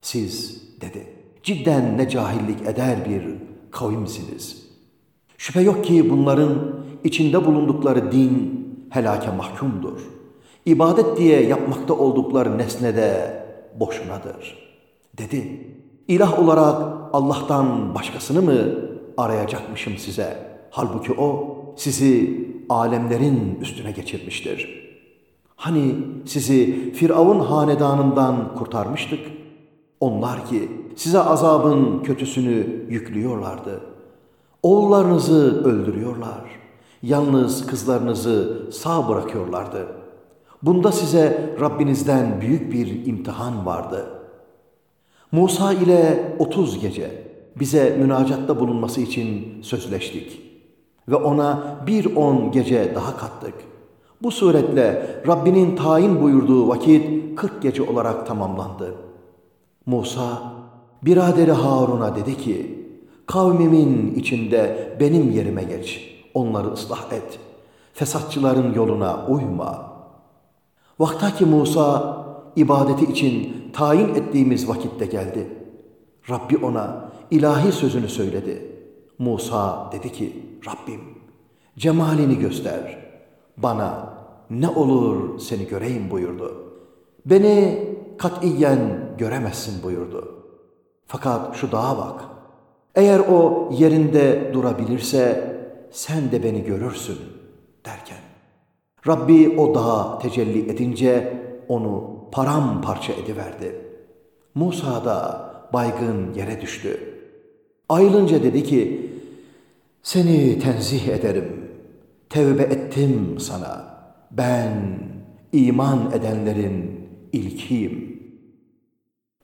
Siz dedi, cidden ne cahillik eder bir kavimsiniz. Şüphe yok ki bunların içinde bulundukları din helake mahkumdur. İbadet diye yapmakta oldukları nesne de boşunadır. Dedi, ilah olarak Allah'tan başkasını mı arayacakmışım size? Halbuki o sizi alemlerin üstüne geçirmiştir. Hani sizi Firavun hanedanından kurtarmıştık? Onlar ki size azabın kötüsünü yüklüyorlardı. Oğullarınızı öldürüyorlar. Yalnız kızlarınızı sağ bırakıyorlardı. Bunda size Rabbinizden büyük bir imtihan vardı. Musa ile 30 gece bize münacatta bulunması için sözleştik. Ve ona bir on gece daha kattık. Bu suretle Rabbinin tayin buyurduğu vakit 40 gece olarak tamamlandı. Musa, biraderi Harun'a dedi ki, kavmimin içinde benim yerime geç, onları ıslah et, fesatçıların yoluna uyma. Vaktaki Musa, ibadeti için tayin ettiğimiz vakitte geldi. Rabbi ona ilahi sözünü söyledi. Musa dedi ki, Rabbim cemalini göster, bana ne olur seni göreyim buyurdu. Beni katiyen göremezsin buyurdu. Fakat şu dağa bak. Eğer o yerinde durabilirse sen de beni görürsün derken. Rabbi o dağa tecelli edince onu paramparça ediverdi. Musa da baygın yere düştü. Ayrılınca dedi ki, seni tenzih ederim, tevbe ettim sana. Ben iman edenlerin ilkiyim.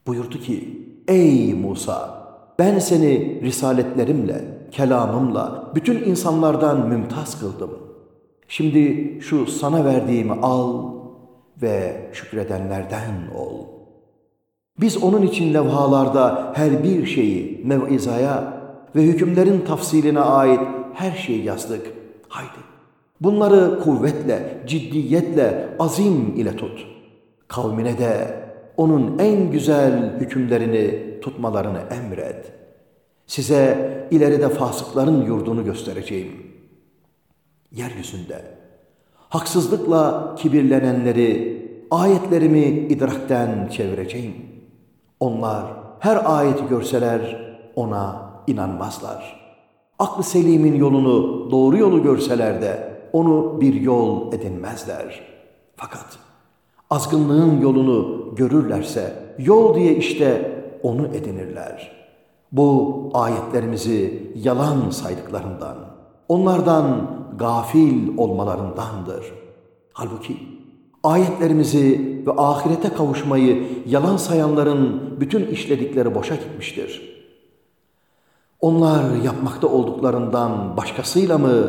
Buyurdu ki, ey Musa, ben seni risaletlerimle, kelamımla bütün insanlardan mümtaz kıldım. Şimdi şu sana verdiğimi al ve şükredenlerden ol. Biz onun için levhalarda her bir şeyi mevizaya ve hükümlerin tafsiline ait her şeyi yazdık. Haydi bunları kuvvetle, ciddiyetle, azim ile tut. Kavmine de onun en güzel hükümlerini tutmalarını emret. Size ileride fasıkların yurdunu göstereceğim. Yeryüzünde haksızlıkla kibirlenenleri, ayetlerimi idrakten çevireceğim. Onlar her ayeti görseler ona inanmazlar. Aklı selimin yolunu, doğru yolu görseler de onu bir yol edinmezler. Fakat Azgınlığın yolunu görürlerse yol diye işte onu edinirler. Bu ayetlerimizi yalan saydıklarından, onlardan gafil olmalarındandır. Halbuki ayetlerimizi ve ahirete kavuşmayı yalan sayanların bütün işledikleri boşa gitmiştir. Onlar yapmakta olduklarından başkasıyla mı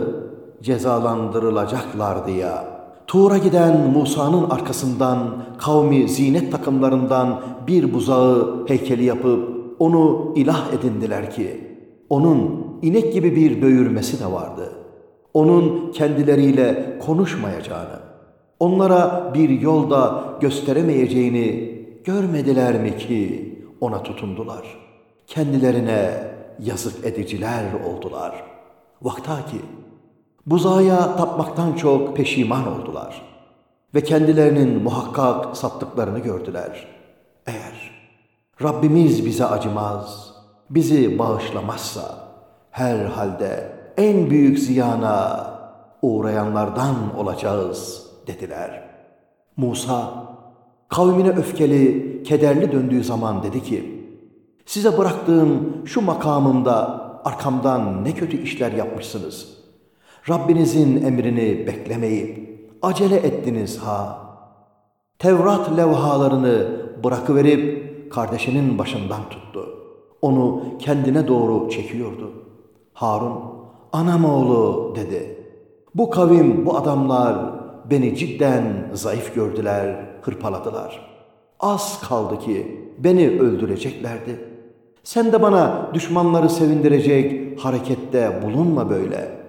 cezalandırılacaklardı ya? Tuğra giden Musa'nın arkasından kavmi zinet takımlarından bir buzağı heykeli yapıp onu ilah edindiler ki onun inek gibi bir böğürmesi de vardı. Onun kendileriyle konuşmayacağını, onlara bir yolda gösteremeyeceğini görmediler mi ki ona tutundular. Kendilerine yazık ediciler oldular. Vaktaki Buzaya tapmaktan çok peşiman oldular ve kendilerinin muhakkak saptıklarını gördüler. Rabbimiz bize acımaz, bizi bağışlamazsa herhalde en büyük ziyana uğrayanlardan olacağız dediler. Musa kavmine öfkeli, kederli döndüğü zaman dedi ki, size bıraktığım şu makamımda arkamdan ne kötü işler yapmışsınız.'' Rabbinizin emrini beklemeyip acele ettiniz ha. Tevrat levhalarını bırakıverip kardeşinin başından tuttu. Onu kendine doğru çekiyordu. Harun, anam oğlu dedi. Bu kavim, bu adamlar beni cidden zayıf gördüler, hırpaladılar. Az kaldı ki beni öldüreceklerdi. Sen de bana düşmanları sevindirecek harekette bulunma böyle.''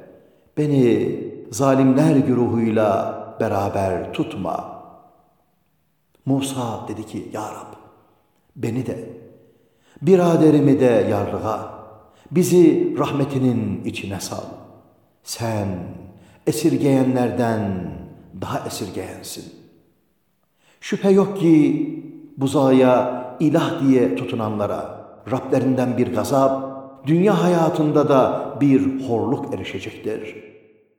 Beni zalimler güruhuyla beraber tutma. Musa dedi ki, Ya Rab, beni de, biraderimi de yarlığa, bizi rahmetinin içine sal. Sen esirgeyenlerden daha esirgeyensin. Şüphe yok ki buzağıya ilah diye tutunanlara Rablerinden bir gazap, dünya hayatında da bir horluk erişecektir.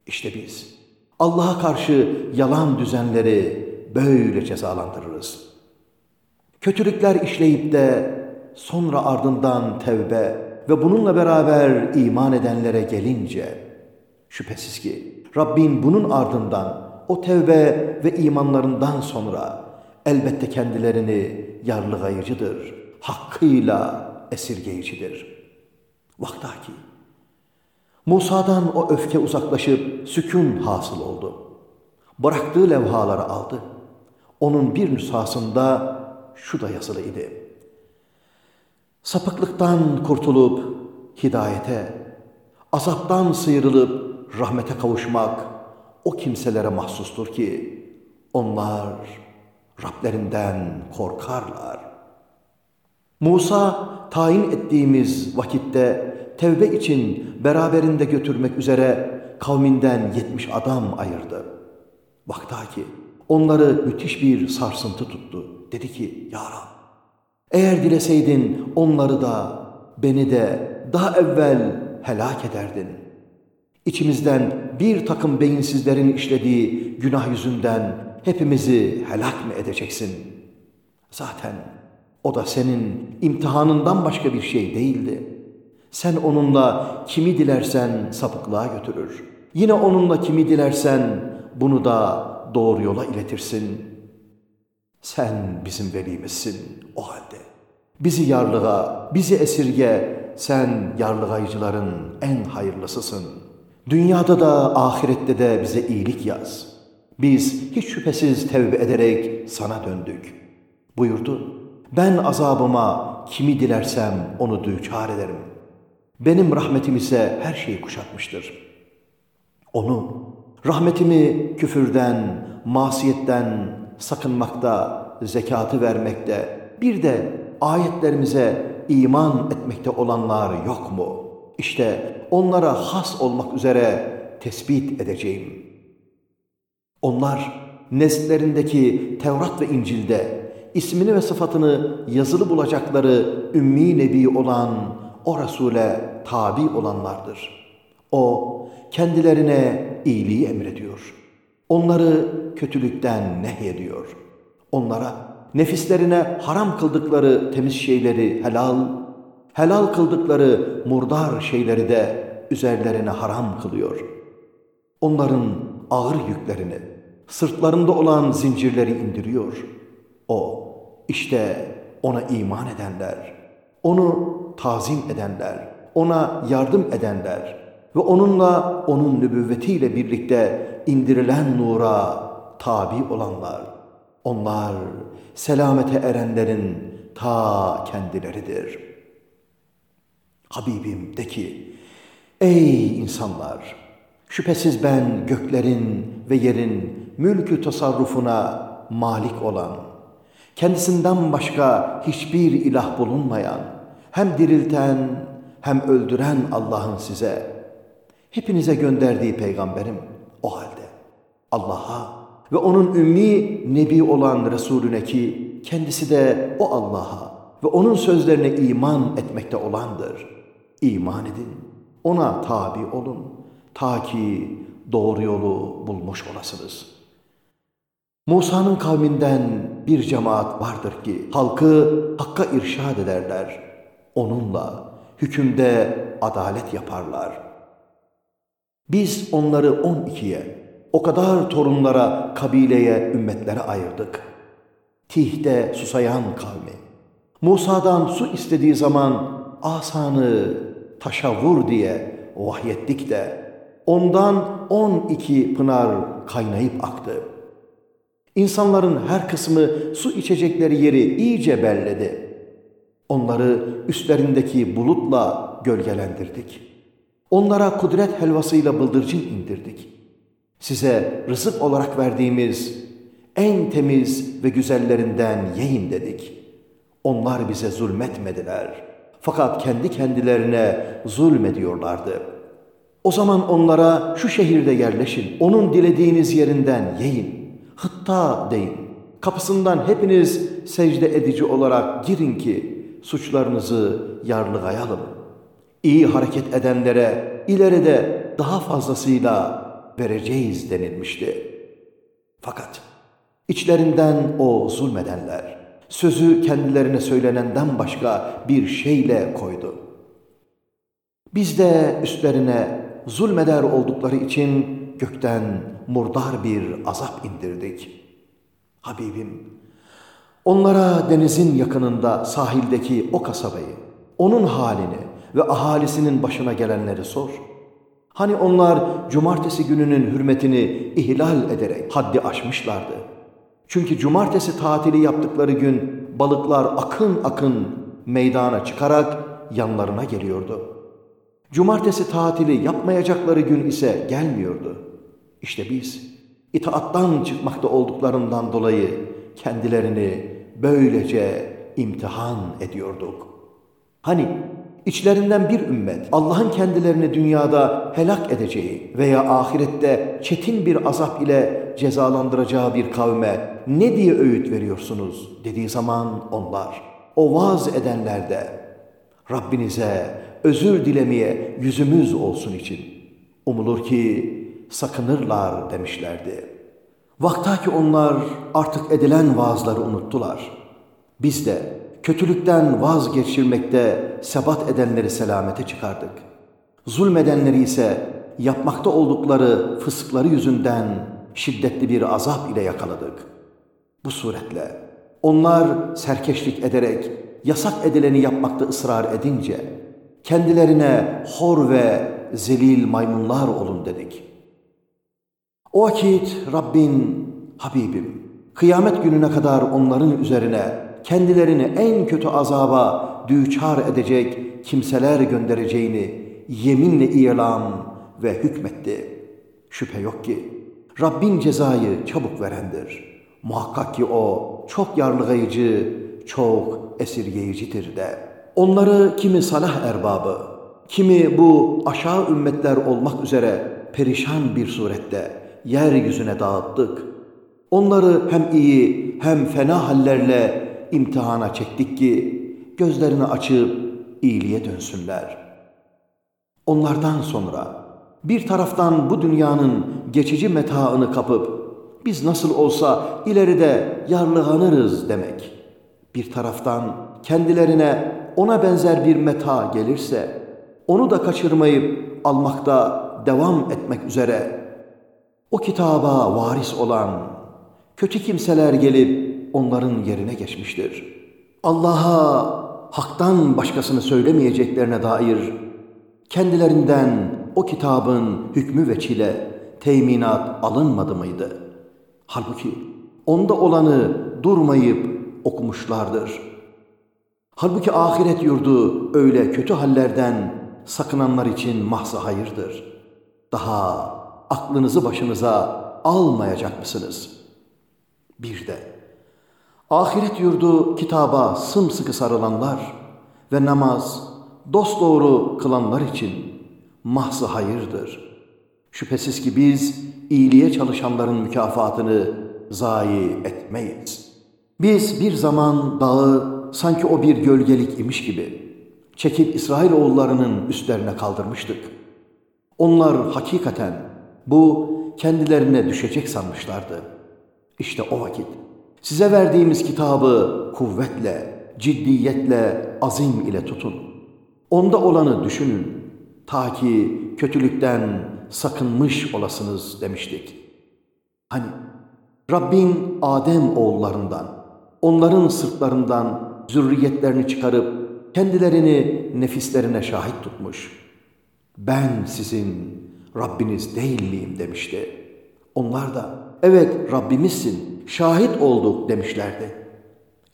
İşte biz Allah'a karşı yalan düzenleri böyle cezalandırırız. Kötülükler işleyip de sonra ardından tevbe ve bununla beraber iman edenlere gelince şüphesiz ki Rabbin bunun ardından o tevbe ve imanlarından sonra elbette kendilerini yarlıgayıcıdır, hakkıyla esirgeyicidir.'' Vaktaki. Musa'dan o öfke uzaklaşıp sükun hasıl oldu. Bıraktığı levhaları aldı. Onun bir nüshasında şu da yazılı idi. Sapıklıktan kurtulup hidayete, azaptan sıyrılıp rahmete kavuşmak o kimselere mahsustur ki onlar Rablerinden korkarlar.'' Musa tayin ettiğimiz vakitte tevbe için beraberinde götürmek üzere kavminden yetmiş adam ayırdı. Vaktaki onları müthiş bir sarsıntı tuttu. Dedi ki Ya Rab, eğer dileseydin onları da beni de daha evvel helak ederdin. İçimizden bir takım beyinsizlerin işlediği günah yüzünden hepimizi helak mı edeceksin? Zaten o da senin imtihanından başka bir şey değildi. Sen onunla kimi dilersen sapıklığa götürür. Yine onunla kimi dilersen bunu da doğru yola iletirsin. Sen bizim velimizsin o halde. Bizi yarlığa, bizi esirge, sen yarlıgayıcıların en hayırlısısın. Dünyada da ahirette de bize iyilik yaz. Biz hiç şüphesiz tevbe ederek sana döndük. Buyurdu. Ben azabıma kimi dilersem onu düçar ederim. Benim rahmetim ise her şeyi kuşatmıştır. Onu, rahmetimi küfürden, masiyetten sakınmakta, zekatı vermekte, bir de ayetlerimize iman etmekte olanlar yok mu? İşte onlara has olmak üzere tespit edeceğim. Onlar neslerindeki Tevrat ve İncil'de ismini ve sıfatını yazılı bulacakları ümmi nebi olan o Resul'e tabi olanlardır. O kendilerine iyiliği emrediyor. Onları kötülükten nehyediyor. Onlara nefislerine haram kıldıkları temiz şeyleri helal, helal kıldıkları murdar şeyleri de üzerlerine haram kılıyor. Onların ağır yüklerini, sırtlarında olan zincirleri indiriyor. O, işte ona iman edenler, onu tazim edenler, ona yardım edenler ve onunla onun nübüvvetiyle birlikte indirilen nura tabi olanlar. Onlar selamete erenlerin ta kendileridir. Habibim de ki, ey insanlar! Şüphesiz ben göklerin ve yerin mülkü tasarrufuna malik olan, kendisinden başka hiçbir ilah bulunmayan, hem dirilten hem öldüren Allah'ın size, hepinize gönderdiği peygamberim o halde. Allah'a ve onun ümmi nebi olan Resulüne ki kendisi de o Allah'a ve onun sözlerine iman etmekte olandır. İman edin, ona tabi olun ta ki doğru yolu bulmuş olasınız. Musa'nın kavminden bir cemaat vardır ki halkı hakka irşad ederler. Onunla hükümde adalet yaparlar. Biz onları on ikiye, o kadar torunlara, kabileye, ümmetlere ayırdık. Tih'te susayan kavmi. Musa'dan su istediği zaman asanı taşa vur diye vahyettik de ondan on iki pınar kaynayıp aktı. İnsanların her kısmı su içecekleri yeri iyice belledi. Onları üstlerindeki bulutla gölgelendirdik. Onlara kudret helvasıyla bıldırcın indirdik. Size rızık olarak verdiğimiz en temiz ve güzellerinden yiyin dedik. Onlar bize zulmetmediler. Fakat kendi kendilerine zulmediyorlardı. O zaman onlara şu şehirde yerleşin, onun dilediğiniz yerinden yiyin. Hıtta deyin. Kapısından hepiniz secde edici olarak girin ki suçlarınızı yarlıgayalım. İyi hareket edenlere ileride daha fazlasıyla vereceğiz denilmişti. Fakat içlerinden o zulmedenler sözü kendilerine söylenenden başka bir şeyle koydu. Biz de üstlerine zulmeder oldukları için gökten murdar bir azap indirdik. Habibim, onlara denizin yakınında sahildeki o kasabayı, onun halini ve ahalisinin başına gelenleri sor. Hani onlar cumartesi gününün hürmetini ihlal ederek haddi aşmışlardı. Çünkü cumartesi tatili yaptıkları gün balıklar akın akın meydana çıkarak yanlarına geliyordu. Cumartesi tatili yapmayacakları gün ise gelmiyordu. İşte biz itaattan çıkmakta olduklarından dolayı kendilerini böylece imtihan ediyorduk. Hani içlerinden bir ümmet Allah'ın kendilerini dünyada helak edeceği veya ahirette çetin bir azap ile cezalandıracağı bir kavme ne diye öğüt veriyorsunuz dediği zaman onlar o vaaz edenler de Rabbinize özür dilemeye yüzümüz olsun için umulur ki sakınırlar demişlerdi. Vaktaki onlar artık edilen vaazları unuttular. Biz de kötülükten vazgeçirmekte sebat edenleri selamete çıkardık. Zulmedenleri ise yapmakta oldukları fıskları yüzünden şiddetli bir azap ile yakaladık. Bu suretle onlar serkeşlik ederek yasak edileni yapmakta ısrar edince kendilerine hor ve zelil maymunlar olun dedik. O vakit Rabbin, Habibim, kıyamet gününe kadar onların üzerine kendilerini en kötü azaba düçar edecek kimseler göndereceğini yeminle ilan ve hükmetti. Şüphe yok ki Rabbin cezayı çabuk verendir. Muhakkak ki o çok yarlıgayıcı, çok esirgeyicidir de.'' Onları kimi salah erbabı, kimi bu aşağı ümmetler olmak üzere perişan bir surette yeryüzüne dağıttık. Onları hem iyi hem fena hallerle imtihana çektik ki gözlerini açıp iyiliğe dönsünler. Onlardan sonra bir taraftan bu dünyanın geçici metaını kapıp Biz nasıl olsa ileride yarlıhanırız demek. Bir taraftan kendilerine ona benzer bir meta gelirse, onu da kaçırmayıp almakta devam etmek üzere o kitaba varis olan kötü kimseler gelip onların yerine geçmiştir. Allah'a haktan başkasını söylemeyeceklerine dair kendilerinden o kitabın hükmü ve çile teminat alınmadı mıydı? Halbuki onda olanı durmayıp okumuşlardır. Halbuki ahiret yurdu öyle kötü hallerden sakınanlar için mahzı hayırdır. Daha aklınızı başınıza almayacak mısınız? Bir de ahiret yurdu kitaba sımsıkı sarılanlar ve namaz dosdoğru kılanlar için mahzı hayırdır. Şüphesiz ki biz iyiliğe çalışanların mükafatını zayi etmeyiz. Biz bir zaman dağı sanki o bir gölgelik imiş gibi çekip İsrailoğullarının üstlerine kaldırmıştık. Onlar hakikaten bu kendilerine düşecek sanmışlardı. İşte o vakit size verdiğimiz kitabı kuvvetle, ciddiyetle, azim ile tutun. Onda olanı düşünün. Ta ki kötülükten sakınmış olasınız demiştik. Hani Rabbin Adem oğullarından, onların sırtlarından zürriyetlerini çıkarıp kendilerini nefislerine şahit tutmuş. Ben sizin Rabbiniz değil miyim demişti. Onlar da evet Rabbimizsin, şahit olduk demişlerdi.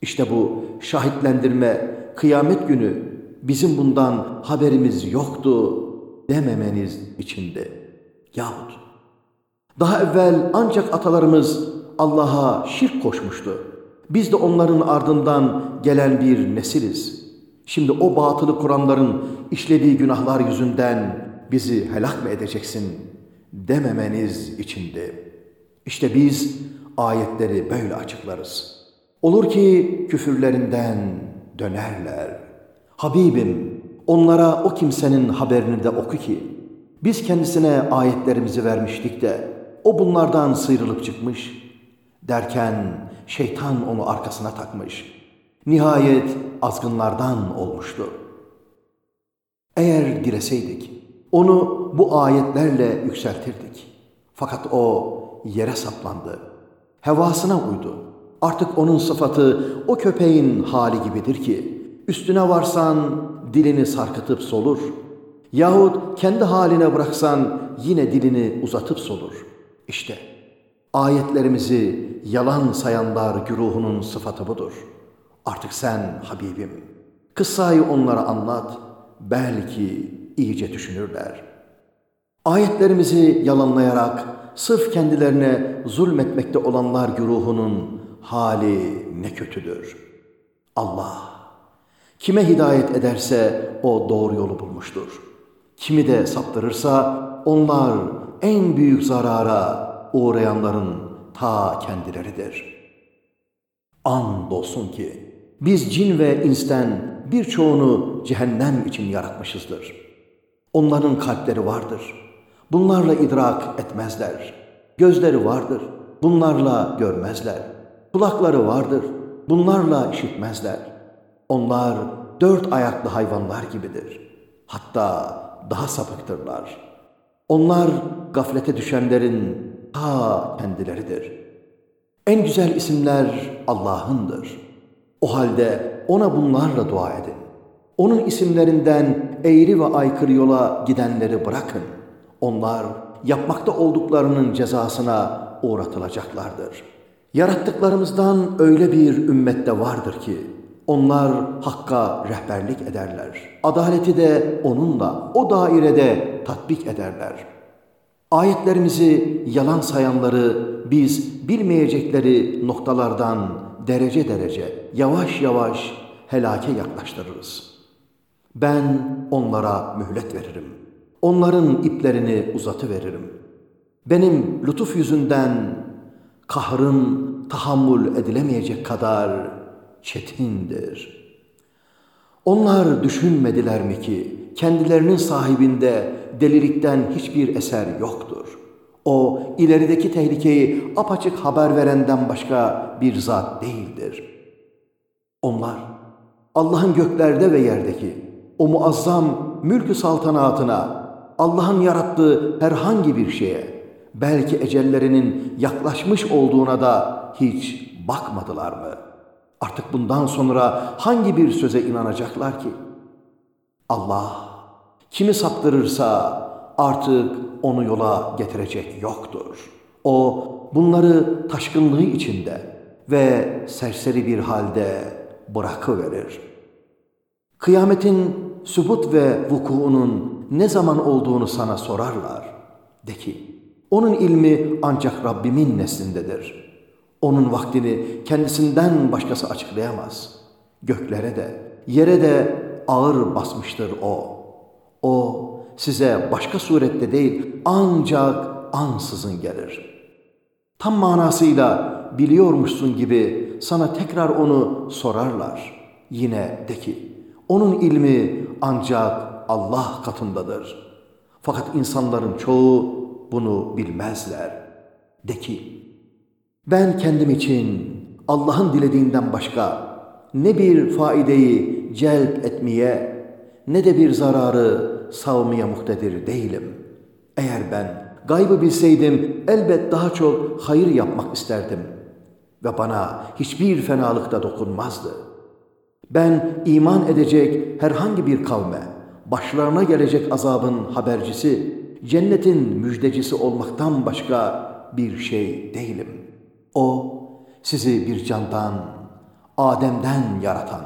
İşte bu şahitlendirme kıyamet günü bizim bundan haberimiz yoktu dememeniz içindi. Yahut daha evvel ancak atalarımız Allah'a şirk koşmuştu. Biz de onların ardından gelen bir nesiliz. Şimdi o batılı Kur'anların işlediği günahlar yüzünden bizi helak mı edeceksin dememeniz içindi. İşte biz ayetleri böyle açıklarız. Olur ki küfürlerinden dönerler. Habibim onlara o kimsenin haberini de oku ki biz kendisine ayetlerimizi vermiştik de o bunlardan sıyrılıp çıkmış derken şeytan onu arkasına takmış. Nihayet azgınlardan olmuştu. Eğer dileseydik onu bu ayetlerle yükseltirdik. Fakat o yere saplandı. Hevasına uydu. Artık onun sıfatı o köpeğin hali gibidir ki üstüne varsan dilini sarkıtıp solur. Yahut kendi haline bıraksan yine dilini uzatıp solur. İşte ayetlerimizi yalan sayanlar güruhunun sıfatı budur. Artık sen Habibim, kıssayı onlara anlat, belki iyice düşünürler. Ayetlerimizi yalanlayarak sırf kendilerine zulmetmekte olanlar güruhunun hali ne kötüdür. Allah kime hidayet ederse o doğru yolu bulmuştur. Kimi de saptırırsa onlar en büyük zarara uğrayanların ta kendileridir. Andolsun ki biz cin ve insten birçoğunu cehennem için yaratmışızdır. Onların kalpleri vardır. Bunlarla idrak etmezler. Gözleri vardır. Bunlarla görmezler. Kulakları vardır. Bunlarla işitmezler. Onlar dört ayaklı hayvanlar gibidir. Hatta daha sapıktırlar. Onlar gaflete düşenlerin ta kendileridir. En güzel isimler Allah'ındır. O halde ona bunlarla dua edin. Onun isimlerinden eğri ve aykırı yola gidenleri bırakın. Onlar yapmakta olduklarının cezasına uğratılacaklardır. Yarattıklarımızdan öyle bir ümmette vardır ki onlar hakka rehberlik ederler. Adaleti de onunla, o dairede tatbik ederler. Ayetlerimizi yalan sayanları biz bilmeyecekleri noktalardan derece derece, yavaş yavaş helake yaklaştırırız. Ben onlara mühlet veririm. Onların iplerini uzatı veririm. Benim lütuf yüzünden kahrım tahammül edilemeyecek kadar çetindir. Onlar düşünmediler mi ki kendilerinin sahibinde delilikten hiçbir eser yoktur. O ilerideki tehlikeyi apaçık haber verenden başka bir zat değildir. Onlar Allah'ın göklerde ve yerdeki o muazzam mülkü saltanatına, Allah'ın yarattığı herhangi bir şeye, belki ecellerinin yaklaşmış olduğuna da hiç bakmadılar mı? Artık bundan sonra hangi bir söze inanacaklar ki? Allah kimi saptırırsa artık onu yola getirecek yoktur. O bunları taşkınlığı içinde ve serseri bir halde bırakıverir. Kıyametin sübut ve vukuunun ne zaman olduğunu sana sorarlar. De ki, onun ilmi ancak Rabbimin neslindedir. Onun vaktini kendisinden başkası açıklayamaz. Göklere de, yere de ağır basmıştır O. O size başka surette değil ancak ansızın gelir. Tam manasıyla biliyormuşsun gibi sana tekrar onu sorarlar. Yine de ki onun ilmi ancak Allah katındadır. Fakat insanların çoğu bunu bilmezler. De ki ben kendim için Allah'ın dilediğinden başka ne bir faideyi celp etmeye ne de bir zararı savmaya muhtedir değilim. Eğer ben gaybı bilseydim elbet daha çok hayır yapmak isterdim ve bana hiçbir fenalık da dokunmazdı. Ben iman edecek herhangi bir kavme, başlarına gelecek azabın habercisi, cennetin müjdecisi olmaktan başka bir şey değilim. O sizi bir candan, Adem'den yaratan,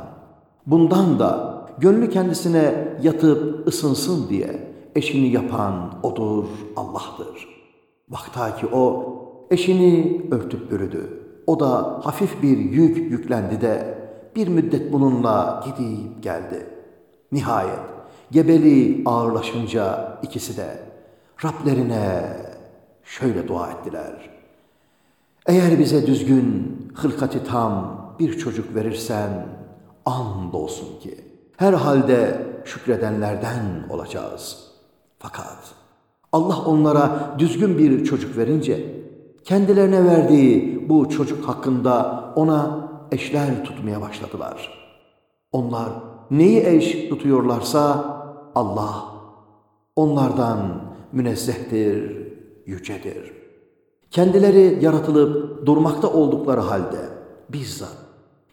bundan da gönlü kendisine yatıp ısınsın diye eşini yapan odur, Allah'tır. Vakta ki o eşini örtüp bürüdü. O da hafif bir yük yüklendi de bir müddet bununla gidip geldi. Nihayet gebeli ağırlaşınca ikisi de Rablerine şöyle dua ettiler. Eğer bize düzgün, hılkati tam bir çocuk verirsen and olsun ki herhalde şükredenlerden olacağız. Fakat Allah onlara düzgün bir çocuk verince kendilerine verdiği bu çocuk hakkında ona eşler tutmaya başladılar. Onlar neyi eş tutuyorlarsa Allah onlardan münezzehtir, yücedir. Kendileri yaratılıp durmakta oldukları halde bizzat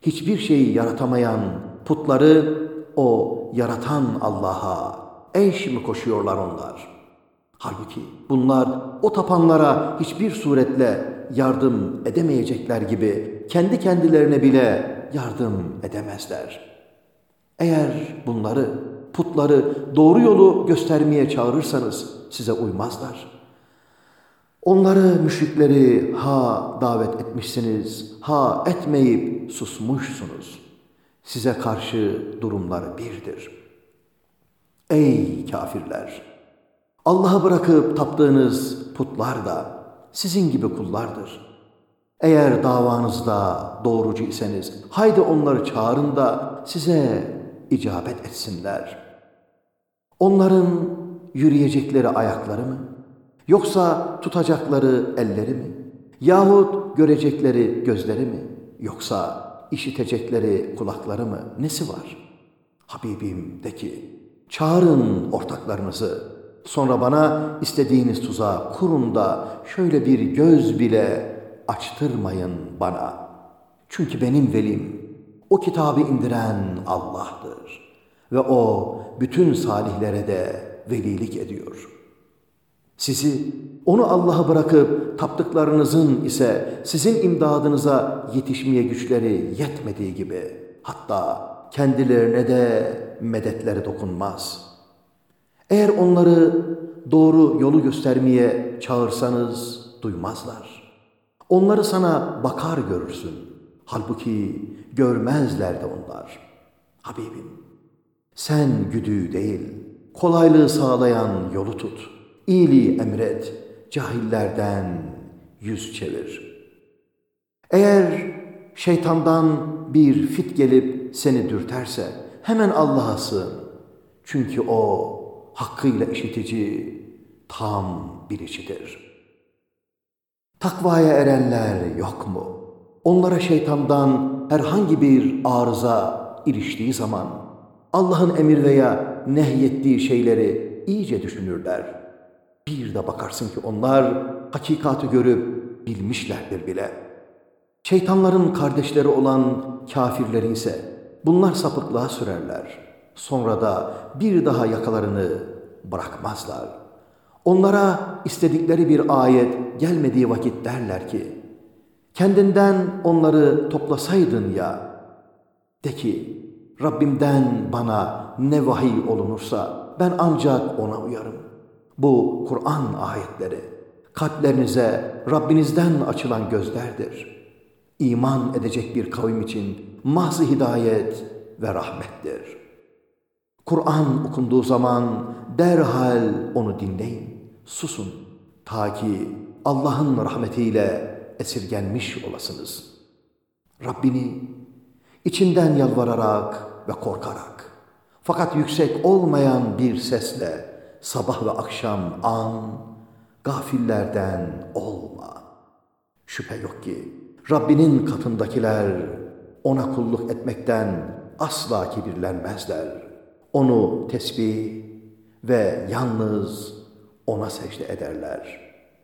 hiçbir şeyi yaratamayan putları o yaratan Allah'a eş mi koşuyorlar onlar? Halbuki bunlar o tapanlara hiçbir suretle yardım edemeyecekler gibi kendi kendilerine bile yardım edemezler. Eğer bunları, putları doğru yolu göstermeye çağırırsanız size uymazlar. Onları, müşrikleri ha davet etmişsiniz, ha etmeyip susmuşsunuz. Size karşı durumları birdir. Ey kafirler! Allah'ı bırakıp taptığınız putlar da sizin gibi kullardır. Eğer davanızda doğrucu iseniz haydi onları çağırın da size icabet etsinler. Onların yürüyecekleri ayakları mı? Yoksa tutacakları elleri mi? Yahut görecekleri gözleri mi? Yoksa işitecekleri kulakları mı? Nesi var? Habibim de ki, çağırın ortaklarınızı. Sonra bana istediğiniz tuzağı kurun da şöyle bir göz bile açtırmayın bana. Çünkü benim velim, o kitabı indiren Allah'tır. Ve o bütün salihlere de velilik ediyor. Sizi onu Allah'a bırakıp taptıklarınızın ise sizin imdadınıza yetişmeye güçleri yetmediği gibi hatta kendilerine de medetleri dokunmaz. Eğer onları doğru yolu göstermeye çağırsanız duymazlar. Onları sana bakar görürsün. Halbuki görmezler de onlar. Habibim, sen güdüğü değil, kolaylığı sağlayan yolu tut. İyiliği emret, cahillerden yüz çevir. Eğer şeytandan bir fit gelip seni dürterse hemen Allah'a sığın. Çünkü o hakkıyla işitici, tam bilicidir. Takvaya erenler yok mu? Onlara şeytandan herhangi bir arıza iliştiği zaman Allah'ın emir veya nehyettiği şeyleri iyice düşünürler. Bir de bakarsın ki onlar hakikati görüp bilmişlerdir bile. Şeytanların kardeşleri olan kafirleri ise bunlar sapıklığa sürerler. Sonra da bir daha yakalarını bırakmazlar. Onlara istedikleri bir ayet gelmediği vakit derler ki, kendinden onları toplasaydın ya, de ki, Rabbimden bana ne vahiy olunursa ben ancak ona uyarım. Bu Kur'an ayetleri kalplerinize Rabbinizden açılan gözlerdir. İman edecek bir kavim için mahz hidayet ve rahmettir. Kur'an okunduğu zaman derhal onu dinleyin, susun ta ki Allah'ın rahmetiyle esirgenmiş olasınız. Rabbini içinden yalvararak ve korkarak fakat yüksek olmayan bir sesle sabah ve akşam an gafillerden olma. Şüphe yok ki Rabbinin katındakiler ona kulluk etmekten asla kibirlenmezler. Onu tesbih ve yalnız ona secde ederler.''